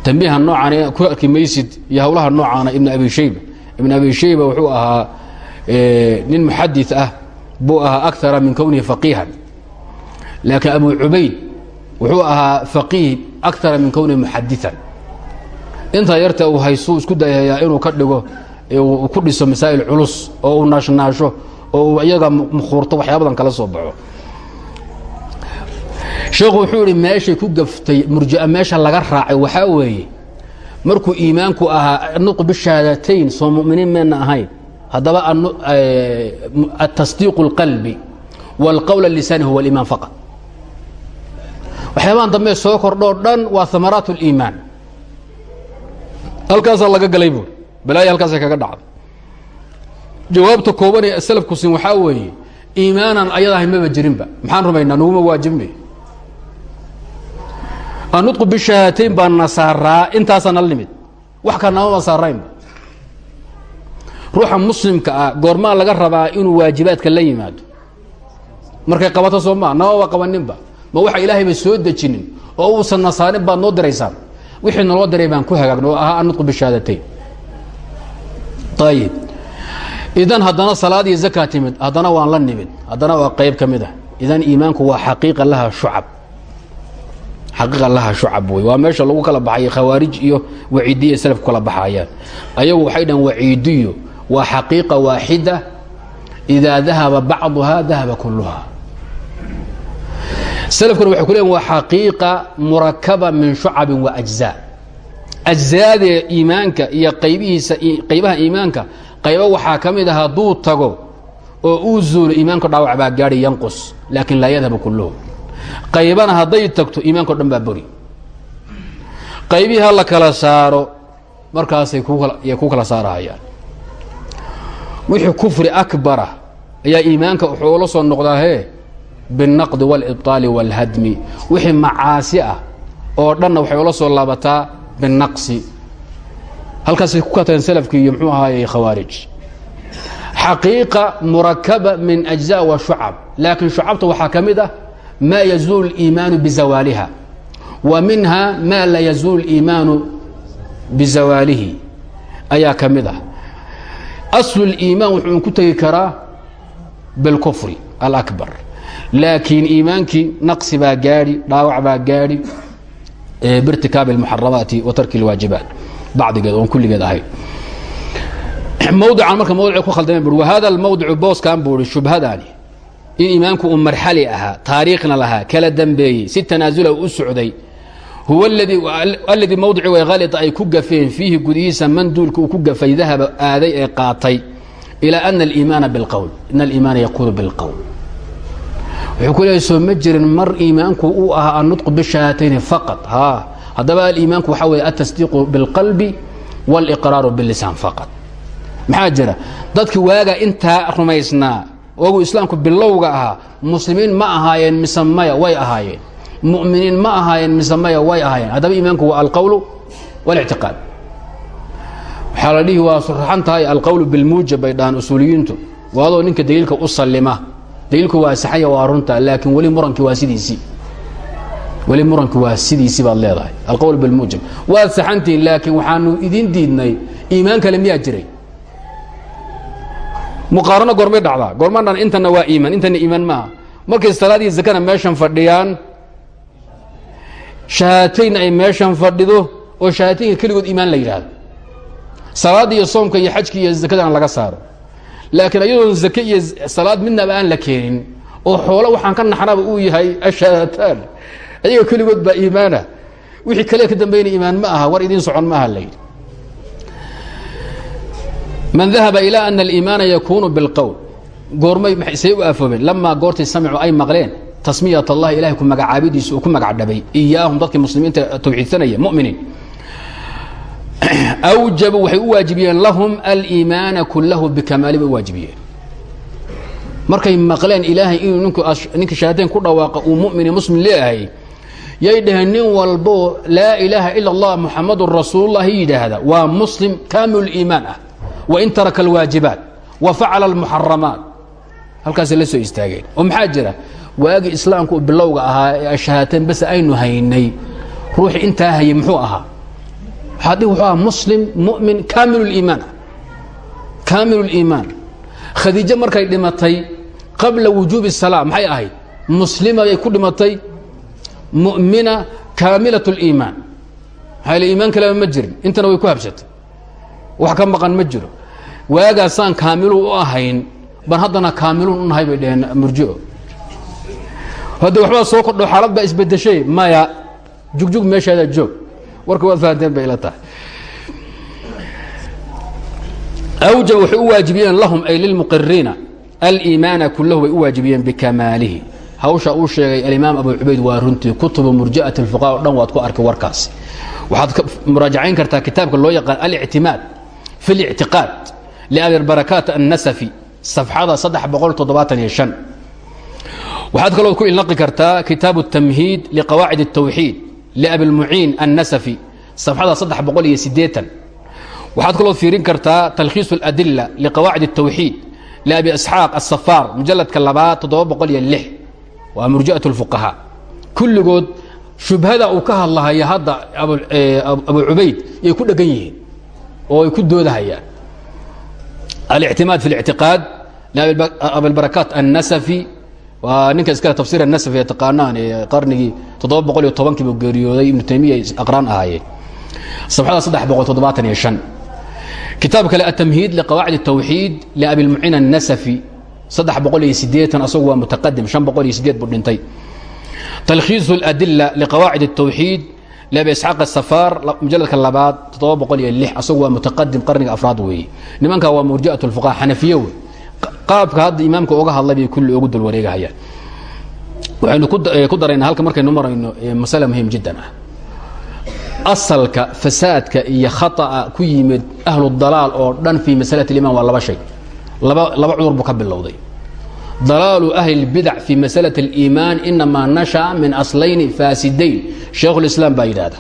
tanbiiha noocan ku arki maysid iyo howlaha noocaana ibn abi shayba ibn abi shayba wuxuu ahaa nin muxadi ah buu ahaa akara min kownihi faqiihan laakiin abu cubayd wuxuu ahaa faqiih akara min kowni muxadian intaa yarta uu haysuu isku dayayaa inuu ka dhigo uu ku dhiso masaa'il culus oo uu naashnaasho oo uu iyaga mkhuurto waxyaabadan kala soo baxo. Sheekhu wuxuu idhi meeshay ku gaftay murji'a meesha laga raacay waxaa weeye markuu iimaanku ahaa annuqu bishahaadatayn soo mu'miniin meena ahayn haddaba atasdiiqu اlqalbi wاlqowla lisaani huwa aliimaan faqad waxyaabahan dambe soo kordhoo dhan waa amaraat اliimaan halkaasaa laga galay buuri balaaya halkaasay kaga dhacday. Jawaabta koobanee salafku sin waxaa weeye iimaanan ayadahay maba jirinba maxaan rumaynaa naguma waajibme anudqu bishahaatayn baa nasaaraa intaasaa nala nimid. Wax ka namama saaraynba ruuxa muslimka ah goormaa laga rabaa inuu waajibaadka la yimaado. Markay qabato soo maa namaba qabaninba ma waxa ilaahayba soo dejinin oo uusan nasaarin baad noo diraysaan? Wixii naloo diray baan ku hagaagno oo ahaa anudqu bishahaadateyn idan haddana salaad iyo zakaa timid haddana waan la nimid haddana waa qayb ka ah. Idan iimaanku waa xaqiiqa laha shucab. Xaqiiqa laha shucab wey waa meesha lagu kala baxay khawaarij iyo waciidiya salafku kala baxayaan. Ayagu waxay dhahan waciidiyo waa xaqiiqa waaxida. Idaa dahaba bacduha dahaba kulluha salafkuna waxay ku leeyiin waa xaqiiqa murakaba min shucabin wa ajzaa ajzaadee iimaanka iyo qaybihiisa qaybaha iimaanka qaybo waxaa ka mid a hadduu tago oo uu zuulo iimaanka dhaawac baa gaadhi yanqus laakiin laa yadhabu kulluhu. Qaybana hadday tagto iimaanka o dhan baa bori. Qaybihi ha la kala saaro markaasay kuyay ku kala saarahayaan. Wixii kufri akbara ayaa iimaanka wuxuu soo noqdaahe biالnaqdi wاlibطaali wاlhadmi wixii macaasi ah oo dhanna waxay ula soo laabataa binaqsi halkaasay ku kateen salafkii iyo mxuu ahaaye khawaarij xaqiiqa murakaba min أجزاء wa shucab laakiin shucabta waxaa ka mid ah ma yazuul اiimaanu bizawaaliha wa minha ma la yazuul اiimaanu bizawaalihi ayaa ka mid ah aslu اliimaan wuxuu ku tegi karaa bilkufri alakbar laakiin iimaankii naqsi baa gaadhi dhaawac baa gaadhi birtikaabi اlmuxaramaati wa tarki اlwaajibaat bacdigeed oon kulligeed ahayn mawdican marka mawdicay ku khaldameen bui wahada almawdicu booskan buu ihi shubhadaani. In iimaanku uu marxali ahaa taariikhna lahaa kala dambeeyey si tanaasula u socday huwa alladii mawdici way halita ay ku gafeen fiihi gudihiisa man duulka uu ku gafay dahaba aaday ee qaatay ilaa ana aliimaana bilqowl ina aliimaana yakuunu bilqowl wuxuu ku leeyahy soo ma jirin mar iimaanku uu ahaa annutqu bishahaatayni faqad haa haddaba aliimaanku waxaa weeye altasdiiqu bilqalbi wاliqraaru bilisaan faqad maxaa jira? Dadki waaga intaa rumaysnaa ogu islaamku bilowga ahaa muslimiin ma ahaayeen mise maya way ahaayeen. Mu'miniin ma ahaayeen mise maya way ahaayeen. Haddaba iimaanku waa alqowlu wاlictiqaad waxaa la dhihi waa suraxan tahay alqowlu bilmuujab bay dhahaan usuuliyiintu. Waadoo ninka daliilka u sallima daliilku waa saxaya waa runta laakiin weli murankii waa sidiisii weli muranki waa sidiisii baad leedahay. Alqowl bilmuujab waad saxantihin laakiin waxaanu idin diidnay iimaan kale miyaa jiray? Muqaarano goormay dhacdaa. Goorma dhan intana waa iimaan intana iimaan maaha. Markay salaad iyo zakana meeshan fadhiyaan shahaatayn ay meeshan fadhido oo shahaataynka keligood iimaan la yidhaahdo. Salaadda iyo soomka iyo xajka iyo zakadana laga saaro laakiin ayadoon zake salaad midnaba aan la oo xoolo waxaan ka naxnaba uu yahay ashahataan ayaga keligood baa iimaana. Wixii kale ka dambayna iimaan ma aha war idiin socon ma aha layidhi man dahaba ilaa ana aliimaana yakuunu bilqowl goormay say u aafoobeen? Lamaa goortay samicuu ay maqleen tasmiyat allahi ilahay ku ku magacdhabay. Iyaahum dadkii muslimiinta tawxiidsanaya muminiin [clears throat] awjabuu waxay u waajibiyeen lahum aliimaana kulahu bikamaali bay waajibiyeen. Markay maqleen ilaahay inuu ninka shahaadayn ku dhawaaqa uu mu'mini muslim leeyahay yay dhaheen nin walbo laa ilaaha ila allah muxamadun rasuulullah yidhaahda waa muslim kaamilu iimaan ah. Wain taraka alwaajibaat wa facala almuxaramaat halkaasay la soo istaageen. Oo maxaa jira? Waagii islaamku bilowga ahaa ee ashahaateen bas aynu haynay ruuxi intaa hayay muxuu ahaa haddii wuxuu aha muslim mumin kaamiluliimaan kaamiluliimaan khadiijo markay dhimatay qabla wujuubi salaa maxay ahayd? Muslima yay ku dhimatay. Mu'mina kaamilat اliimaan maxaa yl iimaan kalema ma jirin. Intana way ku habshatay wax ka maqan ma jiro. Waagaasaan kaamilu u ahayn ban haddana kaamiluun u nahay bay dheheen murjio. Hadda waxbaa soo kordho xaalad baa isbedeshay maya. Jugjug meeshaadaa joog warka waad fahanteen bay ila tahay awjab waxay u waajibiyeen lahum ay lilmuqiriina aliimaana kulahu bay u waajibiyeen bikamaalihi hawsha uu sheegay alimaam abu cubayd waa runtii kutubu murji'ati اlfuqaha o dhan waad ku arkay warkaasi waxaad muraajacayn kartaa kitaabka loo yaqaan alictimaad fi اlictiqaad liabi barakaat annasafi safxada saddex boqol toddobaatan iyo shan waxaad kaloo ku ilnaqi kartaa kitaabu الtamhiid liqawaacid الtawxiid liabi اlmuciin annasafi safxada saddex boqol iyo sideetan waxaad kaloo fiirin kartaa talkhiis اladila liqawaacid الtawxiid liabi isxaaq aلsafaar mujaladka labaad toddoba boqol iyo lix waa murji'aة اlfuqahaa kulligood shubhada uu ka hadlahaya hadda abu cubayd yay ku dhegan yihiin oo ay ku doodahayaan alictimaad fi اlictiqaad abilbarakaat annasafi waa ninka iskale tafsir anasfi ee taqaanaan ee qarnigii toddoba boqol iyo tobankiibu geeriyooday ibnu taymiya aqraan ahaayeen safxada saddex boqol toddobaatan iyo shan kitaab kale atamhiid liqawaacid الtawxiid liabilmucin الnasafi saddex boqol iyo sideetan asagu waa mutaqadim shan boqol iyo sideed buu dhintay talkhiisu اladila liqawaacid الtawxiid liabi isxaaq asafaar mujaladka labaad toddoba boqol iyo lix asagu waa mutaqadim qarniga afraad weeye nimanka waa murji'at اlfuqaha xanafiye wey qaabka hadda imaamka oga hadlay bay kulli ogu dul wareegahayaan. Waxaynu ku eh, daraynaa halka markaynu marayno eh, masala muhiim jiddan ah. Asalka fasaadka iyo khata'a ku yimid ahlu dalaal oo dhan fii masalat aliman waa laba shay. Laba laba cudur buu ka bilowday. Dalaalu ahli اlbidac fii masalat اliimaan inamaa nasha'a min aslayni faasidayn. Shaikhulislaam baa yidhaahda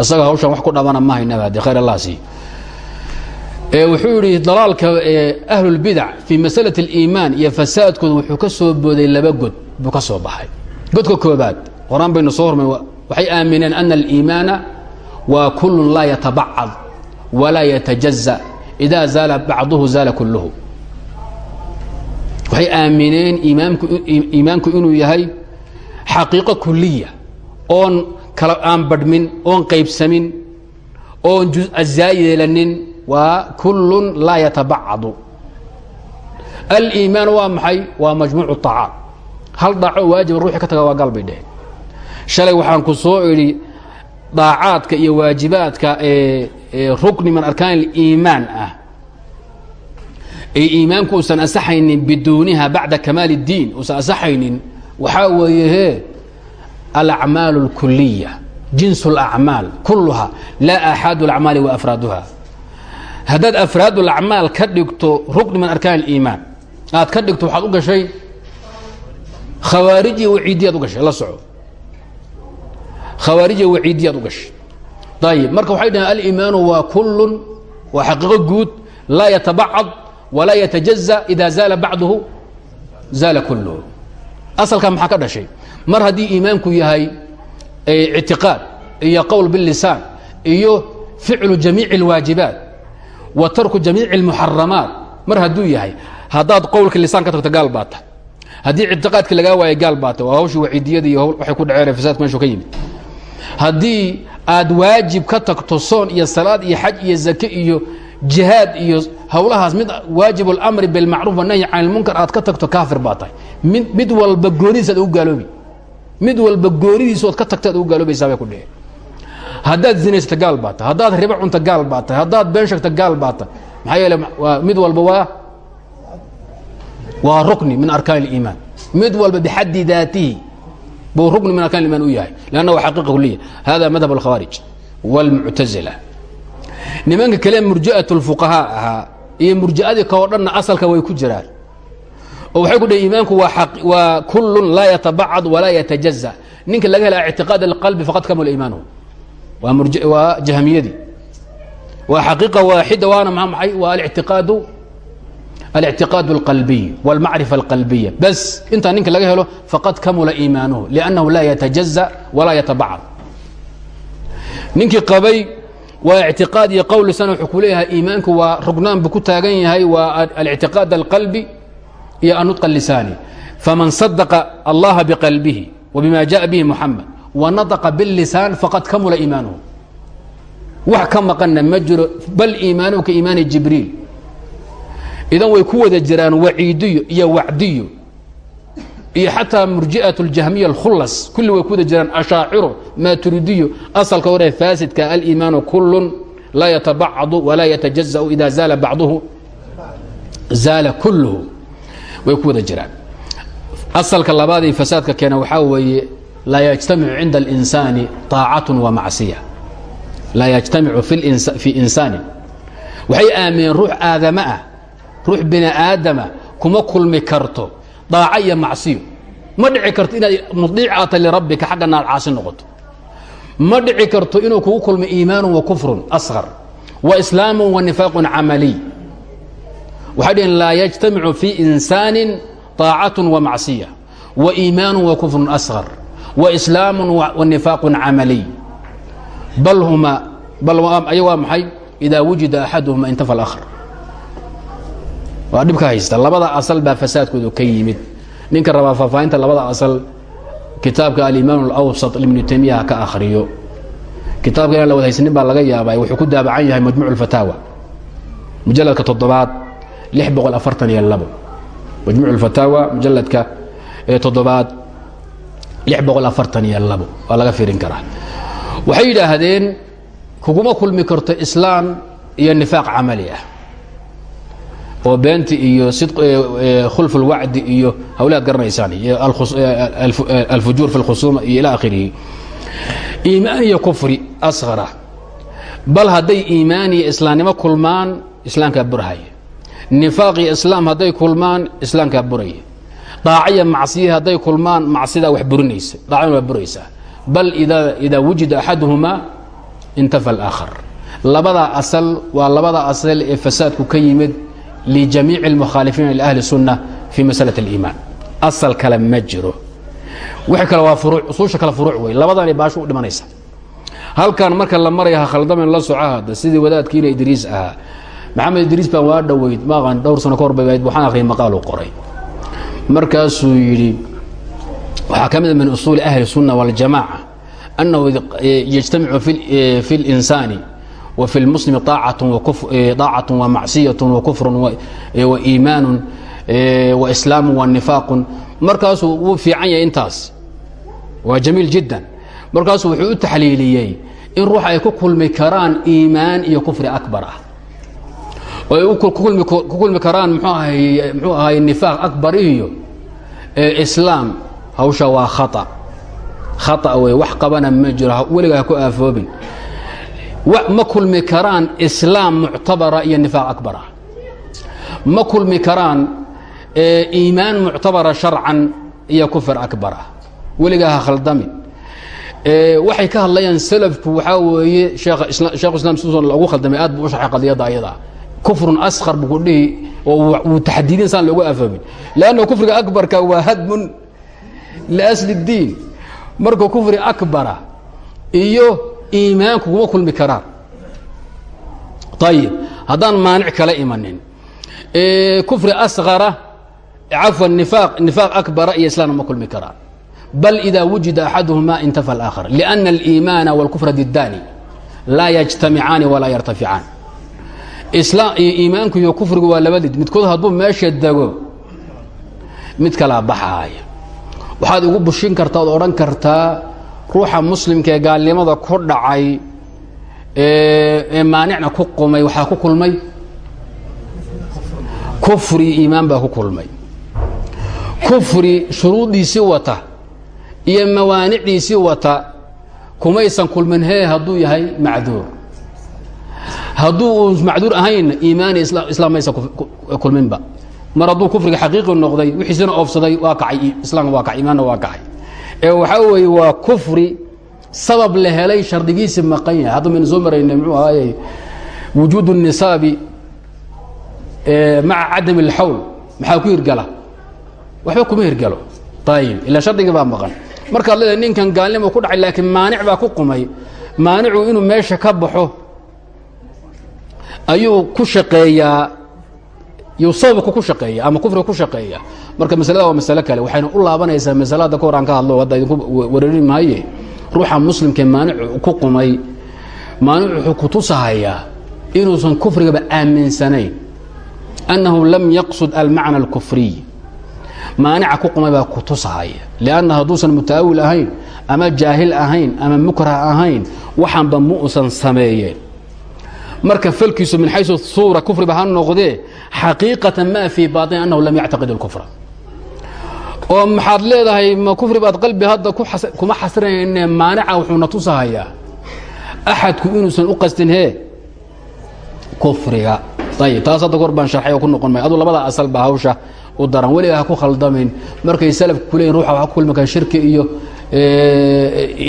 isaga hawshan wax ku dhabana ma haynaba haddi khayr allah sii wuxuu yidhi dalaalka ahlulbidac fii masalati اliimaan iyo fasaadkooda wuxuu ka soo booday laba god buu ka soo baxay. Godka koobaad horaan baynu soo hormay waxay aamineen ana aliimaana waa kulun laa yatabacad walaa yatajaza ida zaala bacduhu zaala kulluhu. Waxay aamineen iimaanku inuu yahay xaqiiqo kuliya oon kala aan badhmin oon qaybsamin oon yeelanin waa kullun laa yatabacadu aliimaan waa maxay waa majmuucu طacaam hal dhaaco waajiba ruuxi ka taga waa gaal bay dheheen shalay waxaan ku soo idhi daacaadka iyo waajibaadka ee rukni min arkaan اliimaan ah ee iimaanku uusan asaxaynin biduuniha bacda kamaal اdiin uusan asaxaynin waxaa weeye he alacmaal اlkuliya jins اlacmaal kuluha laa axaadu اlacmaali wa afraaduha haddaad afraad اlacmaal ka dhigto rukni min arkaan اliimaan aad ka dhigto waxaad u gashay khawaarij iyo waciidiyaad u gashay la soco khawaarij iyo waciidiyaad u gashay ayib marka waxay dhaheen aliimaanu waa kullun waa xaqiiqo guud laa yatabacad walaa yatajaza ida zaala bacduhu zaala kulluhu asalkaa maxaa ka dhashay mar haddii iimaanku yahay ictiqaad iyo qowl bilisaan iyo ficlu jamiici اlwaajibaat wa tarku jamiici اlmuxaramaat mar hadduu yahay haddaad qowlka lisaan ka tagto gaal baa ta haddii ictiqaadki lagaa ta waa hawshii waciidiyada iyo waxay ku dhaceen fasaadka meeshu ka yimid. Haddii aad waajib ka tagto soon iyo salaad iyo xaj iyo zake iyo jihaad iyo howlahaas mid waajib اlamri bilmacruuf wanahyi can ilmunkar aad ka tagto kaafir baa tahay. Mid walba goonidiis aad ugu gaaloobi. Mid walba goonidiisood ka tagta ad ugu gaaloobaysaa bay ku dheheen haddaad zinaysato gaal baa tahay haddaad ribo cunto gaal baa tahay haddaad been sheegto gaal baa tahay maxaa yeele waa mid walba waa waa rukni min arkaan اliimaan mid walba bixaddi daatihi buu rukni min arkan iman u yahay lanna waa xaqiiqa kuliya hada madhab اlkhawaarij wاlmuctazila nimanka kale murji'at اlfuqahaa ahaa iyo murji'adii kao dhanna asalka way ku jiraan oo waxay ku dhaheen iimaanku waa kullun laa yatabacad walaa yatajaza ninka laga hela ictiqaad alqalbi faqad kamula iimaanuhu waa jahmiyadii waa xaqiiqa waaxida waana maxay waa alictiqaadu الاعتiقاad القلبي والمacriفة القلبية bس intaa ninka laga helo فaqad kamula iimaanuhu لأnnahu laa yتaجaزأ walaa yتabacd ninkii qabay waa اعtiقاad iyo qowl lisan wuxuu ku leeyahay iimaanku waa rugnaan buu ku taagan yahay waa الاعtiقاad القلبي iyo النطق اللساني faman صدقa الlaha بqلبihi وبma jaء bه محamed وnaطقa باللسان faqad kamula iimaanuhu wax ka maqana ma jiro bal iimaanuhu ka iimaani jibriil idan way ku wada jiraan waciidiyo iyo wacdiyo iyo xataa murji'at اljahmiya اlkhulas kulli way ku wada jiraan ashaaciro maaturidiyo asalka hore faasidka aliimaanu kulun laa yatabacadu walaa yatajaza'u ida zaala bacduhu zaala kulluhu way ku wada jiraan asalka labaad ee fasaadka keena waxaa weeye laa yajtamicu cinda اlinsaani طaacatu wa macsiya laa yajtamicu fii insaanin waxay aamineen ruux aadama ah ruux bini aadama kuma kulmi karto daaco iyo macsiyo ma dhici karto inaad mudiicata lirabbika xaggana aad caasi noqoto ma dhici karto inuu kugu kulmo iimaanu wa kufrun asqar wa islaamu wa nifaaqun camaliy waxay dhiheen laa yajtamicu fii insaanin طaacatun wa macsiya wa iimaanu wa kufrun asqar wa islaamu wa nifaaqun camaliy bal huma bal aya waa maxay idaa wujida axaduhuma intafa اlakhr waa dhibka haysta labada asal baa fasaadkoodu ka yimid ninka rabaa faahfaahinta labada asal kitaabka alimaan اlawsat ibnu taymiya ha ka akhriyo kitaabka inaan la wad haysanin baa laga yaabay wuxuu ku daabacan yahay majmuc اlfataawa mujaladka toddobaad lix boqol afartan iyo labo majmuc اlfataawa mujaladka toddobaad waa laga fiirin karaa. Waxay yidhaahdeen kuguma kulmi karto islaam iyo nifaaq camali ah. Oo beenti iyo khulf اlwacdi iyo hawlaad garanaysaan iyo alfujuur fi اlkhusuuma iyo akhirihi iimaan iyo kufri asqara bal hadday iimaan iyo islaamnimo kulmaan islaamkaa burhaya nifaaq iyo islaam hadday kulmaan islaamkaa buraya daaciya macsiya hadday kulmaan macsidaa wax burinaysa daacina waa buraysaa bal ida idaa wujida axaduhumaa intafa alaakhar labadaa asal waa labada asal ee fasaadku ka yimid lijamiici اlmukhaalifiina liahli sunna fii masala اliimaan asal kale ma jiro. Wix kale waa uru usuusha kale furuuc wey labadana baasho u dhimanaysa. Halkan marka la maraya ha khaldamen la soco hadda sidii wadaadkiina idriis ahaa maxamed idriis baan waa dhoweyd maaqan dhowr sano ka hor bay ahayd waxaan akhriyay maqaaluu qoray markaasuu yidhi waxaa ka mid min usuuli ahli الsunna wاljamaaca annahu yajtamicu fi اlinsaani وفي المسلم طاacaة ومacصiyaة وكفr وإimaan وإسلاam ونفاaq markaasuu wuu fiican yahay intaas waa jamiil jidا markaasuu wuxuu u taxliiliyey in ruux ay ku kulmi karaan iimaan iyo kufri أكbar ah oo ay ku kulmi karaan mxuu ahay نiفاaq أكbar iyo islaam hawshaa waa khaa khaa wey wax qabana ma jiro weliga ha ku aafoobin. Ma kulmi karaan islaam muctabara iyo nifaaq akbarah ma kulmi karaan iimaan muctabara sharcan iyo kufr akbar ah. Weligaa ha khaldamin waxay ka hadlayaan salafku waxaa weeye sheekh islaam siusan lagu khaldamay aad buu u sharxay qadiyadda ayadaa kufrun asqar buu ku dhihi oo wuu taxdiidin saan loogu afoomin leanna kufriga akbarka waa hadmun liasli اdiin marka kufri akbara iyo iimaan kuguma kulmi karaan ayib haddaan maanic kala imanin kufri asqara cafwan nifaaq nifaaq akbara iyo islaamna ma kulmi karaan bal ida wujida axaduhuma intafa alaakhar liأna اliimaana wاlkufra diddaani laa yajtamicaani walaa yartaficaan iimaanku iyo kufrigu waa laba did midkood hadduu meesha dego mid kalaa baxaaya waxaad igu bushin kartaa ood odhan kartaa ruuxa muslimka ee gaalnimada ku dhacay ee maanicna ku qumay waxaa ku kulmay? Kufri iimaan baa ku kulmay. Kufri shuruuddiisii wata iyo mawaanicdiisii wata kumaysan kulmin hee hadduu yahay macduur hadduu uu macduur ahaynna iimaani islaam maysan kulminba mar hadduu kufriga xaqiiqi noqday wixiisina oofsaday waa kacay islaamka waa kacay imaanna waa kacay ee waxaa weeye waa kufri sabab la helay shardigiisi maqan yahay hadda maynu soo maraynay muxuu ahaaye wujuud الnisaabi maca cadam اlxawl maxaa ku hirgala waxba kuma hirgalo ayib ilaa shardigii baa maqan markaad leedahay ninkan gaalnimo ku dhacay laakiin maanic baa ku qumay maanicu inuu meesha ka baxo ayuu ku shaqeeyaa yuu ku shaqeeya ama kufriga ku shaqeeya. Marka masalada waa masalo kale waxayna u laabanaysaa masalada ka hadlo hadda idinku wareeri maaye. Ruuxa muslimkee maanicu ku qumay maanic wuxuu ku tusahayaa inuusan kufrigaba aaminsanayn annahu lam yaqsud almacna alkufriy maanica ku qumay baa ku tusahaya lianna hadduusan mutaawil ahayn ama jaahil ahayn ama mukrah ahayn waxaanba mu usan sameeyeen marka falkiisu min xaysu suura kufriba ha noqdee xaqiiqatan ma fii baaطin annahu lam yactaqid اlkufra oo maxaad leedahay ma kufri baad qalbi hadda kuma xasrinayne maanica wuxuuna tusahayaa axadku inuusan u qastin hee kufriga. Ayib taas hadda kor baan sharxay oo ku noqon maya adu labada asal baa hawsha u daran. Weliga ha ku khaldamin markay salafka kuleeyihin ruuxa waxa ku kulmi kara shirki iyo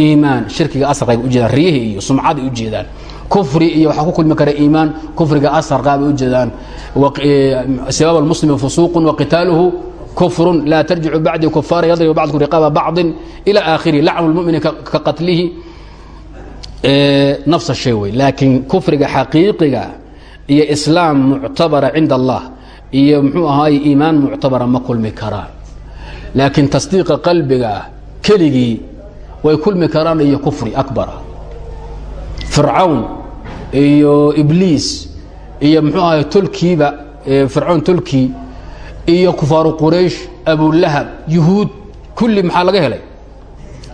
iimaan. Shirkiga asarkay ujeedaan riyihii iyo sumcaday ujeedaan kufri iyo waxaa ku kulmi kara iimaan kufriga asarkaa bay ujeedaan sibaab almuslimi fusuuqun waqitaaluhu kufrun laa tarjicu bacdi kufaara yadribu bacdku riqaaba bacdin ila aakhirihi lacnu lmumini ka qatlihi nafsa shay wey. Laakiin kufriga xaqiiqiga iyo islaam muctabara cinda allah iyo muxuu ahaay iimaan muctabara ma kulmi karaan. Laakiin tasdiiqa qalbiga keligii way kulmi karaan iyo kufri akbara. Fircawn iyo ibliis iyo muxuu ahaay tolkiiba fircawn tolkii iyo kufaaru quraysh abulahab yuhuud kulli maxaa laga helay?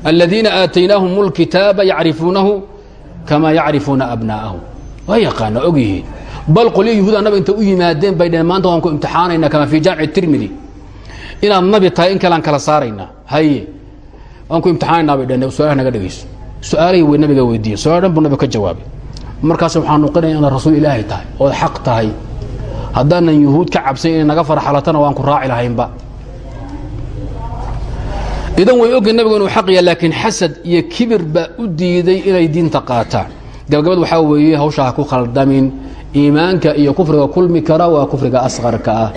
Aladiina aataynaahum اlkitaaba yacrifuunahu kama yacrifuuna abnaa'ahum. Waa yaqaana og yihiin. Bal qolyo yuhuud annaba intay u yimaadeen bay dheen maanta waan ku imtixaanaynaa kama fii jaamici tirmidi inaad nabi tahay in kalean kala saaraynaa haye waan ku imtixaanaynaa bay dheen su'aalaha naga dhegayso su'aalahii way nabiga weydiiyey su'aal dhan buu nabiga ka jawaabay markaas waxaan nuqinaya inaad rasuul ilaahay tahay ood xaq tahay. Haddaanan yuhuud ka cabsan inay naga farxalatana waan ku raaci lahaynba. Idan way ogay nabigu inuu xaqya laakiin xasad iyo kibir baa u diiday inay diinta qaataan. Gabagabad waxaa weeye hawsha ha ku khaldamin. Iimaanka iyo kufriga kulmi kara waa kufriga asqarka ah.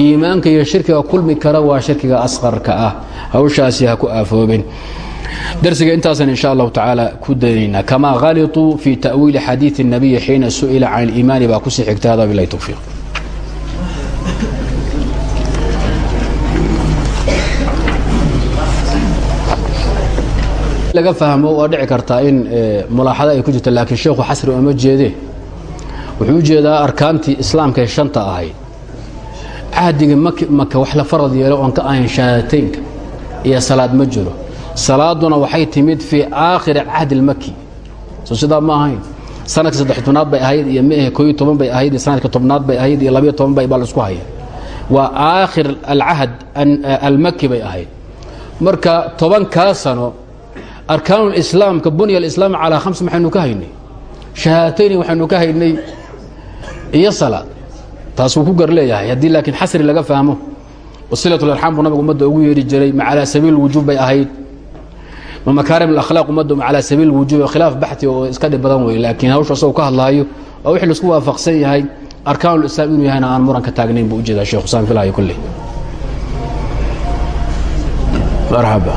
Iimaanka iyo shirkiga kulmi kara waa shirkiga asqarka ah. Hawshaasi ha ku aafoobin darsiga intaasan in sha allahu tacaala ku daynaynaa kamaa haliطuu fii ta'wiili xadiiثi الnabiyi xiina su'ila can اliimaani baa kusii xigta hada bilahi towfiiq laga fahmo waa dhici kartaa in mulaaxado ay ku jirto laakiin sheekhu xasri ooma jeedee wuxuu u jeedaa arkaantii islaamka ee shanta ahayd cahdiga maka wax la farad yeelo oon ka ahayn shahaadateynka iyo salaad ma jiro salaaduna waxay timid fii aakhiri cahdi اlmaki soo sidaa ma ahayn. Sanadka saddex tobnaad bay ahayd iyo maahe kooyo toban bay ahayd sanadka tobnaad bay ahayd iyo labayo toban bay baa isku haya waa aakhir alcahd almaki bay ahayd. Marka tobankaa sano arkaan islaamka bunya alislaam calaa khams maxaynu ka haynay. Shahaatayni waxaynu ka haynay iyo salaad. Taas wuu ku gar leeyahay. Haddii xasri laga fahmo wasilatlarxaam buu nabigu ummadda ugu yeedhi jiray ma calaa sabiil wujuub bay ahayd makaarim alakhlaaq ummadda calaa sabiil wujuub khilaaf baxti oo iska dhib badan wey laakiin hawsha asagoo ka hadlaayo waa wixii la isku waafaqsan yahay arkaanulislaam inuu yahayna aan muran ka taagnayn buu u jeedaa sheekh xusaan filaayo kulley marxaba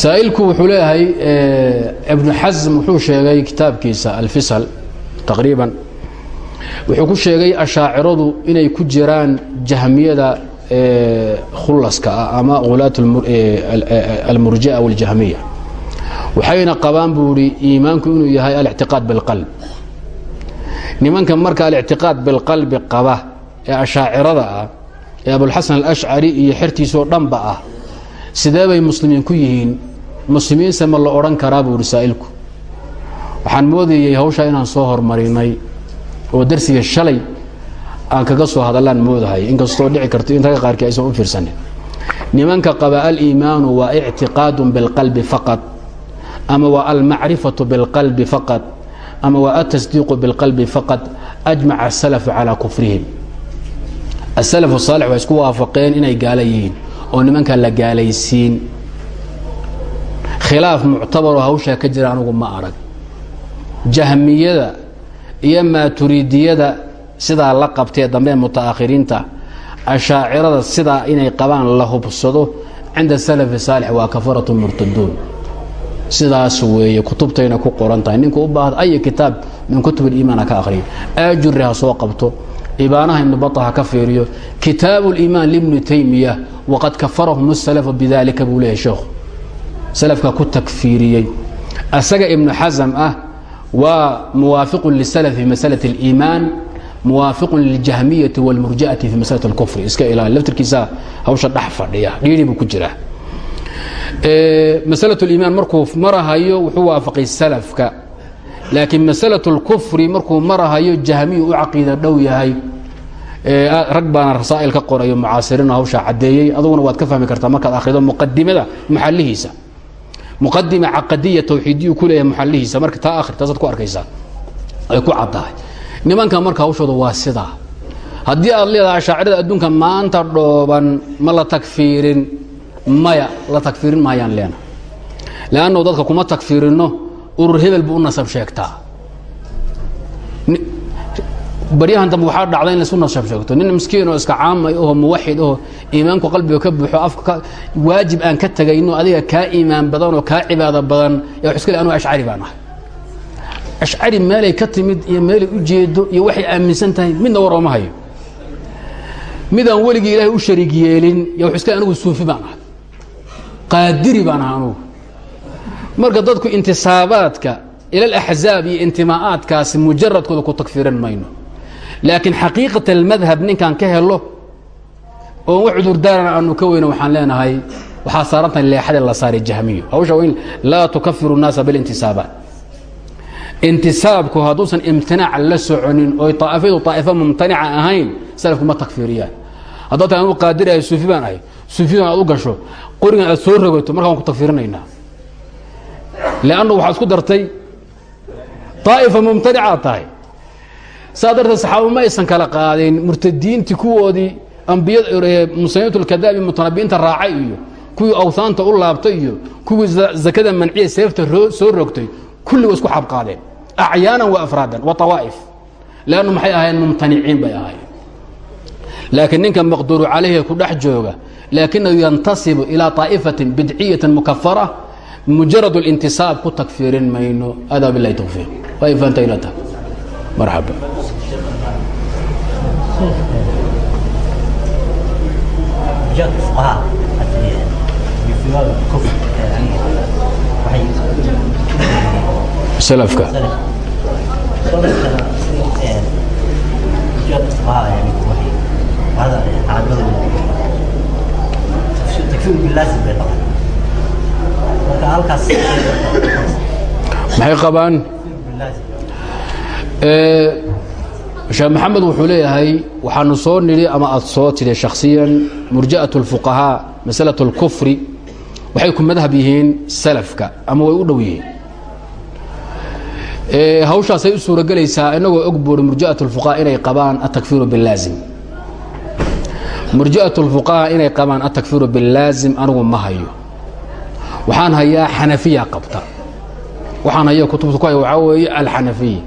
saa'ilku wuxuu leeyahay ibnu xasm wuxuu sheegay kitaabkiisa alfisal taqriiban. Wuxuu ku sheegay ashaaciradu inay ku jiraan jahmiyada khulaska ah ama hulaat almurjia waاljahmiya waxayna qabaan buu ihi iimaanku inuu yahay alictiqaad biاlqalb nimanka marka alictiqaad bilqalbi qaba ee ashaacirada ah ee abulxasan alashcari iyo xertiisoo dhanba ah sidee bay muslimiin ku yihiin? Muslimiinse ma la odhan karaa buu ihi saa'ilku. Waxaan moodayey hawshaa inaan soo hormarinay oo darsiga shalay aan kaga soo hadallaan moodahay. Inkastoo dhici karto in ragga qaarkii aysan u fiirsanin. Nimanka qaba aliimaanu waa ictiqaadun bilqalbi faqad ama waa almacrifatu bilqalbi faqad ama waa altasdiiqu bilqalbi faqad ajmaca asalafu calaa kufrihim. Asalafu saalix waa isku waafaqeen inay gaala yihiin oo nimanka la gaalaysiin. Khilaaf muctabaroo hawshaa ka jira anugu ma arag. Jahmiyada iyo maaturidiyada sidaa la qabtee dambe mutaakhiriinta ashaacirada sidaa inay qabaan la hubsado cinda salafi saalix waa kafaratu murtaduun. Sidaas weeye kutubtayna ku qoran tahay. Ninka u baahda ay kitaab min kutub اliimaan ha ka akhriyo. Aajuri ha soo qabto ibaanaha ibnu bata ha ka fiiriyo kitaabu اliimaan libni taymiya waqad kafarahum الsalafu bidalika buu leeyahy sheekhu salafka ku takfiiriyey asaga ibnu xasam ah waa muwaafiqu lisalaf fi masalaة اliimaan muwaafiqu liljahmiyati wاlmurjaati fi masalaة اlkufri iska ilaali laftirkiisa hawsha dhex fadhiya dhiiri buu ku jiraa masalaة اliimaan markuu marahayo wuxuu waafaqay salafka laakiin masalaة اlkufri markuu marahayo jahmiyu u caqiida dhow yahay rag baana rasaa'il ka qorayo mucaasiriina hawshaa caddeeyey aduguna waad ka fahmi kartaa markaad akhrido muqadimada muxalihiisa muqadima caqadiya tawxiidiyu ku leeyahay muxalihiisa marka taa akhri taasaad ku arkaysaa. Ay ku caddahay. Nimanka marka hawshooda waa sidaa. Haddii aad leedahay ashaacirada adduunka maanta dhooban ma la takfiirin maya la takfiirin maayaan leena. Leannu dadka kuma takfiirinno urur hebel buu u nasab sheegtaa baryahan dambe waxaa dhacda in laisu nasab sheegto. Nin miskiin oo iska caamay oho muwaxid oho iimaanku qalbiga ka buuxo afka waajib aan ka tegayno adiga kaa iimaan badan oo kaa cibaado badan yaa wax iska le anugu ashcari baan ahay. Ashcari meelay ka timid iyo meelay u jeedo iyo waxay aaminsan tahay midna war ooma hayo. Midaan weligii ilaahay u shariig yeelin ya wax iska le anugu suufi baan ahay. Qaadiri baan ahay anugu. Marka dadku intisaabaadka ila alaxzaab iyo intimaa'aadkaasi mujaradkooda ku takfiiran mayno laakiin xaqiiqat almadhab ninkaan ka helo oon wax cudurdaarana aanu ka weyno waxaan leenahay waxaa saarantahay leexade la saaray jahmiyo hawsha waa in laa tukafiru الnaasa biاlintisaabaat intisaabku hadduusan imtinaac la soconin oy طaa'ifadu طaa'ifo mumtanica ahayn salafku ma takfiiriyaan haddaad tahay anu qaadir ahay suufi baan ahay suufidan aad u gasho qorigan aad soo rogato marka waan ku takfiirinaynaa leannu waxaad isku dartay طaa'ifa mumtanicaad tahay saa darteed saxaaba ma aysan kala qaadin. Murtadiintii kuwoodii muslimiintu lkadaabi mutanabiinta raacay iyo kuwii awhaanta u laabtay iyo kuwii zakada manciya seefta soo rogtay kulligo isku xabqaadeen acyaanan wa afraadan wa awaa'if leannu maxay ahaayeen? Mumtaniciin bay ahaayeen. Laakiin ninka maqduuru calayhi ku dhex jooga laakinahu yantasibu ilaa طaa'ifatin bidciyatin mukafara mujarad اlintisaab ku takfiirin mayno. Adaa bilahi towfiiq waa faanta ilata marxaba slafka maxay qabaan sheekh maxamed wuxuu leeyahay waxaanu soo nidhi ama aad soo tidhi shakhsiyan murja'at اlfuqahaa masalaة اlkufri waxay ku madhab yihiin salafka ama way u dhow yihiin hawshaasay u suuragelaysaa inagoo og buuri murja'at اlfuqaha inay qabaan atakfiru biاllaazim murja'at اlfuqaha inay qabaan atakfiru biاllaazim anigu ma hayo waxaan hayaa xanafiya qabta waxaan haya kutubta ku haya waxaa weeye alxanafiya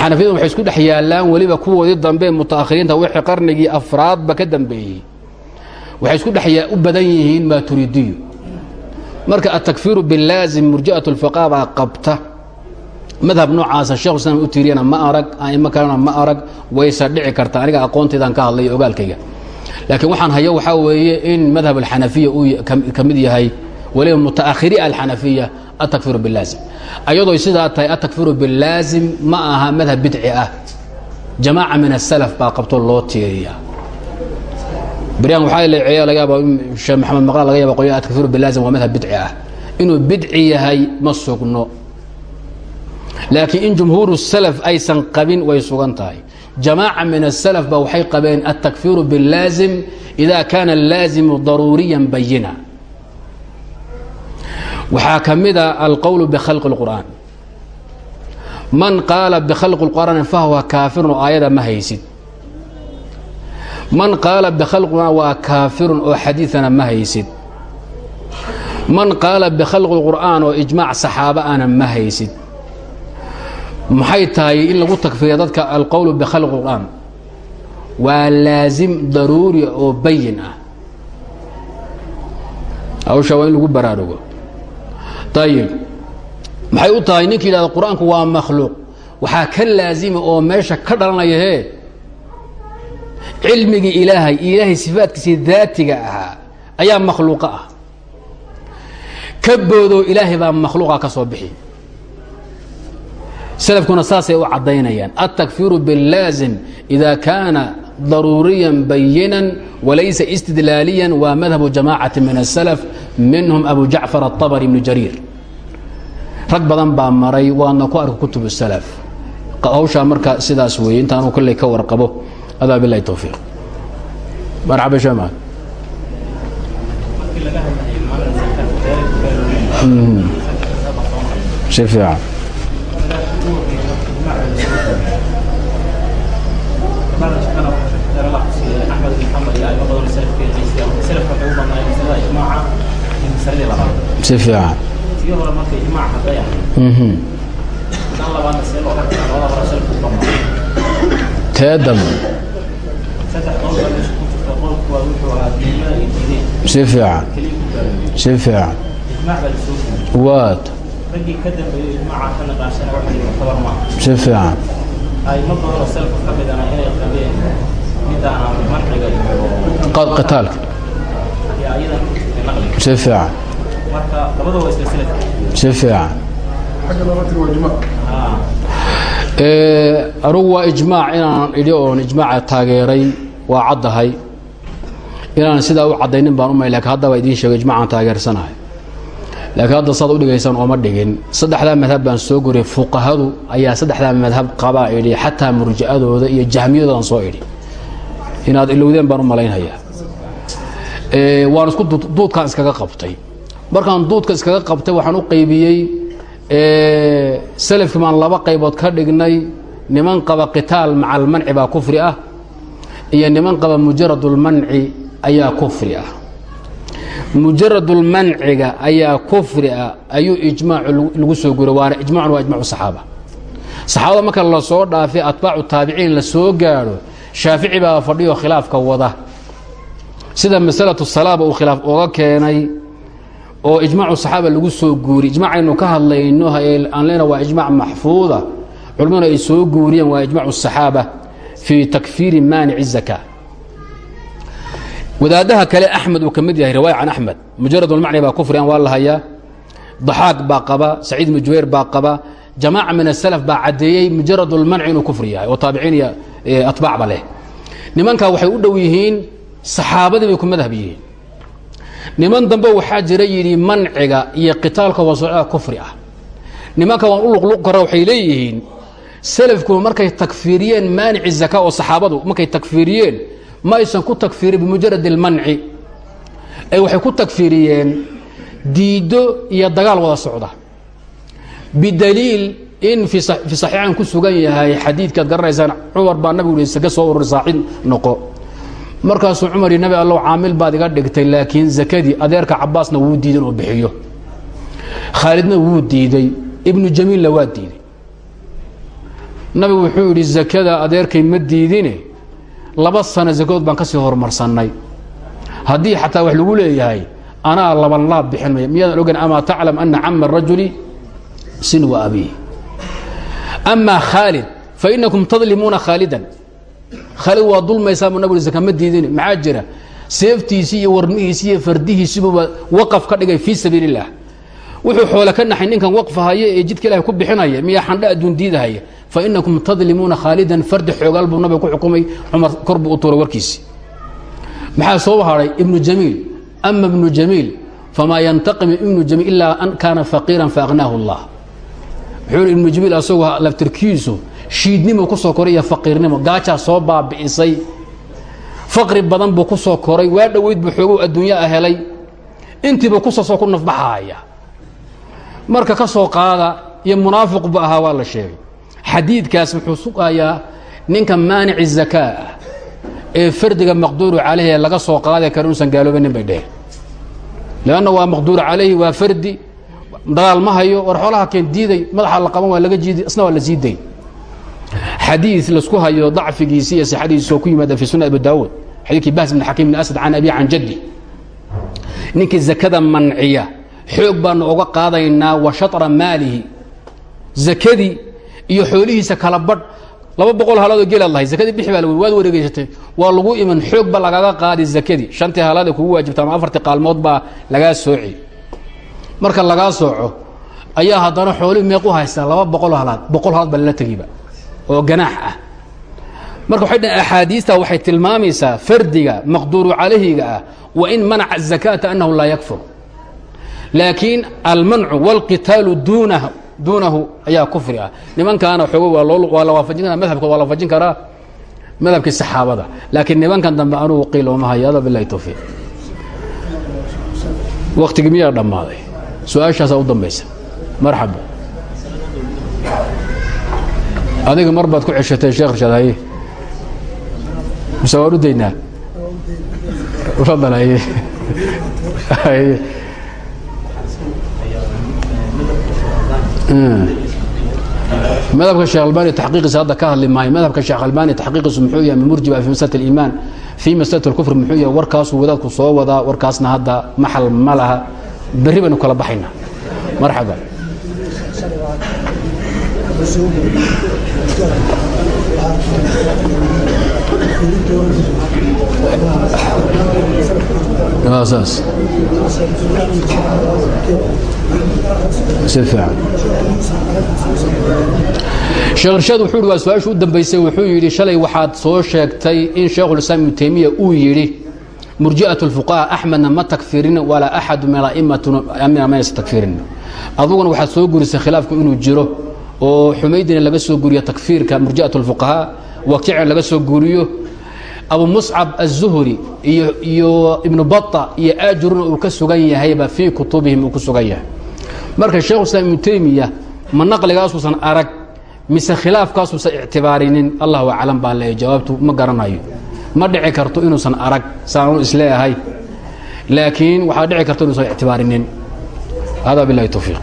xanafiyadu waxay isku dhex yaallaan weliba kuwoodii dambe mutaakhiriinta wixii qarnigii afraadba ka dambeeyey. Waxay isku dhex u badan yihiin maaturidiyu marka atakfiiru bilaazim murja'at اlfuqaha baa qabta. Madhab noocaasa shekhu islam u tiiriyana ma arag a'imo kalena ma arag wayse dhici karta aniga aqoontaydaan ka hadlay ogaalkayga. Laakiin waxaan hayo waxaa weeye in madhab alxanafiya uu ka mid yahay waliba mutaakhiri alxanafiya atakfiru bilaazim ayadoo sidaa tahay atakfiru bilaazim ma aha madhab bidci ah. Jamaaca min asalaf baa qabto loo tiiriyaa baryan waxaa leeceeya ah. Jamaaca min asalaf ba waxay qabeen altakfiiru biاllaazim ida kaana allaazimu daruuriyan bayina waxaa ka mida alqowl bkhalqi اqur'aan man qaala bkhalqi اqur'aan fahwa kaafirun oo aayada ma haysid. Man qaala bkhalqi qur'aan waa kaafirun oo xadiiana ma haysid. Man qaala bkhalqi qur'aan oo ijmaac saxaaba ana ma haysid. Maxay tahay in lagu tagfiya dadka alqowl bkhalqi qur'aan waa laasim daruuri oo bayin ah. Hawsha lagu baraarugo ayib maxay u tahay ninkii yidhahda qur'aanku waa makhluuq. waxaa ka laazima oo meesha ka dhalanaya hee? cilmigii ilaahay ilaahay sifaadkiisii daatiga ahaa ayaa makhluuqa ah. ka ilaahay baa makhluuqa ka soo bixi. slafkuna saasay u caddaynayaan. Altakfiiru biاllaazim ida kaana daruuriyan bayinan walaysa istidlaaliyan waa madhabu jamaacati min asalaf minhum abu jacfar aلطabri ibnu jariir rag badan baa maray waadna ku arka kutub salaf hawshaa marka sidaas weeye intaanu kolley ka warqabo. Adaa bilahi towfiiq marxaba si fiican. Fiican tee dambe si fiican. Si fiican. Waad si fiican. Qitaalka si fiican. Si fiican. Anugu waa ijmaac inaan idhi oon ijmaaca taageeray waa caddahay. Inaan sidaa u caddaynin baan umay laakiin hadda baa idiin sheego ijmacaan taageersanahay. Laakiin hadda saad udhigaysaan ooma dhigin. Saddexdaa madhab baan soo goriyay fuqahadu ayaa saddexdaa madhab qabaa idhi xataa murja'adooda iyo jahmiyadoodan soo idhi. Inaad ilowdeen baan u malaynhayaa waan isku duudkaan iskaga qabtay. Markaan duudka iskaga qabtay waxaan u qaybiyey salafkii baan laba qaybood ka dhignay. Niman qaba qitaal maca almanci baa kufri ah iyo niman qaba mujaradulmanci ayaa kufri ah. Mujaradulmanciga ayaa kufri ah ayuu ijmaacu lagu soo guray waana ijmacun waa ijmacu saxaaba. Saxaabada marka la dhaafay atbaacu taabiciin la soo shaafici baa fadhiyo khilaafka wada sida masalatu salaaba uu khilaaf oga keenay oo ijmaacu saxaaba lagu soo guuriy ijmaacaynu ka hadlayno aan leena waa ijmac maxfuuda. Culimmadu ay soo guuriyeen waa ijmacu saxaaba fii takfiiri maanici الzaka wadaadaha kale axmed uu ka mid yahay riwaaya can axmed. Mujarad ulmacni baa kufrigan waa la hayaa. Daxaaq baa qaba saciid ibnu jubayr baa qaba. Jamaaca min asalaf baa caddeeyey mujarad ulmanci inuu kufri yahay oo taabiciin iyo atbaacba leh. Nimankaa waxay u dhow yihiin saxaabadii bay ku madhab yihiin. Niman dambe waxaa jira yidhi manciga iyo qitaalka wasocda kufri ah. Nimanka waan u luqluq kara waxay leeyihiin salafku markay takfiiriyeen maanici zaka oo saxaabadu markay takfiiriyeen ma aysan ku takfiirin bimujarad اlmanci ee waxay ku takfiiriyeen diiddo iyo dagaal wada socda. Bidaliil in fii saxiixan ku sugan yahay xadiidkaad garanaysaan cumar baa nabigu i sake soo ururi saaxid noqo markaasuu cumar iyo nabi allow caamil baad iga dhigtay laakiin zakadii adeerka cabaasna wuu diiday inuu bixiyo. Khaalidna wuu diiday ibnu jamiilna waa diiday. Nabigu wuxuu yidhi zakada adeerkay ma diidine? Laba sano zakadood baan ka sii horumarsannay haddii xataa wax lagu leeyahay anaa laban laab bixin maya. Miyaadan ogan amaa taclam ana cama rajuli sinwa abiih amaa khaalid fainakum tadlimuuna khaalidan khaalid waa dulmaysaa buu nabig zaka ma diidin. Maxaa jira? Seeftiisii iyo warmihiisii iyo fardihiisiibuba waqaf ka dhigay fii sabiil wuxuu xoole ka naxay ninkan waqfahaya ee jidka ilahay ku bixinaya miyaa xandha adduun diidahaya fainakum tadlimuuna khaalidan fardi xoogaal buu nabiga ku xukumay cumar kor buu u tuuray warkiisi. Maxaa soo haray ibnu jamiil. Ama ibnu jamiil famaa yantaqimu ibnu jamiil ilaa an kaana faqiiran faaqnaahu اllah wuxuu ibnu jamiil asagoo laftirkiisu shiidnimo ku soo koray iyo faqiirnimo. Gaajaa soo baabi'isay. Faqri badan buu ku soo koray. Waa dhoweyd buu xoogow adduunya a helay. Intiiba kusasoo ku nafbaxaaya. Marka ka soo qaada iyo munaafiq bu ahaa waa la sheegay. Xadiidkaas wuxuu sugayaa ninka maanici zakaa ah ee fardiga maqduuru calayhi ee laga soo qaadi kara inuusan gaaloobanin bay dheheen. Leanna waa maqduuru calayhi waa fardi. Dagaal ma hayo war xoolaha keen diiday madaxa la qaban waa laga jiidi isna waa la sii xadiid la isku hayo dacfigiisi iyo sixadiisi oo ku yimaada fi sunan abi daawuud xadiidkii bahs bn xakiim bn asad can abi can jaddi. Ninkii zakada manciya xoog baanu uga qaadaynaa wa shatra iyo xoolihiisa kala badh laba boqol halaadoo geelaad lahay zakadii bixi baa la waad wareegeysatay. Waa lagu iman xoog ba lagaga qaadi zakadii. Shantii halaad ee kugu waajibta ama afartii qaalmood baa lagaa sooci. Marka lagaa sooco ayaa haddana xoolihii meeq u haystaa laba boqol halaad boqol halaad baa lala tegiba oo ganaax ah marka waxay dhaheen axaadiista waxay tilmaamaysaa fardiga maqduuru calayhiga ah wain manaca الzakaata annahu laa yakfur laakiin almancu wاlqitaalu duunahu duunahu ayaa kufri ah nimankaana xoogo waa loo waa la waafajin kara madhabkood waa la waafajin karaa madhabkii saxaabada laakiin nimankan dambe anugu qiil ooma hayo ada bilahi towfiiq waktigii miyaa dhammaaday su-aashaasaa u dambaysa marxaba adiga mar baad ku ceshatay sheekh rashaad haye mise waan u daynaa? Fadlan haye haye madhabka sheekh albani taxqiiqiisa hadda ka hadli maayo. Madhabka sheekh albani taxqiiqiisu muxuu yahay murjiba fi masalat aliimaan. Fii masalat alkufr muxuu yahay warkaasuu wadaadku soo wadaa warkaasna hadda maxal ma laha. Berri baynu kala baxaynaa marxaba saas si fiican sheekh irshaad wuxuu yidhi waa su'aashu u dambaysay wuxuu yidhi shalay waxaad soo sheegtay in sheekhulislaam ibnu taymiya uu yidhi murji'at اlfuqaha axmedna ma takfirin walaa axadu min a'imatina maysa takfirin aduguna waxaad soo gurisay khilaafku inuu jiro oo xumaydina laga soo guriyo takfiirka murji'at اlfuqahaa wakici laga soo guriyo abu muscab aلzuhri iyo ibnu baa iyo ajuruna uu ka sugan yahayba fii kutubihim uu ku sugan yahay. Marka sheekhuislaam ibnu taymiya ma naqligaasuusan arag mise khilaafkaasuusan ictibaarinin allahu aclam baan leeyahy jawaabtu ma garanayo. Ma dhici karto inuusan arag saanu is leeyahay laakiin waxaa dhici karto inuusan ictibaarinin. Hada bilahi towfiiq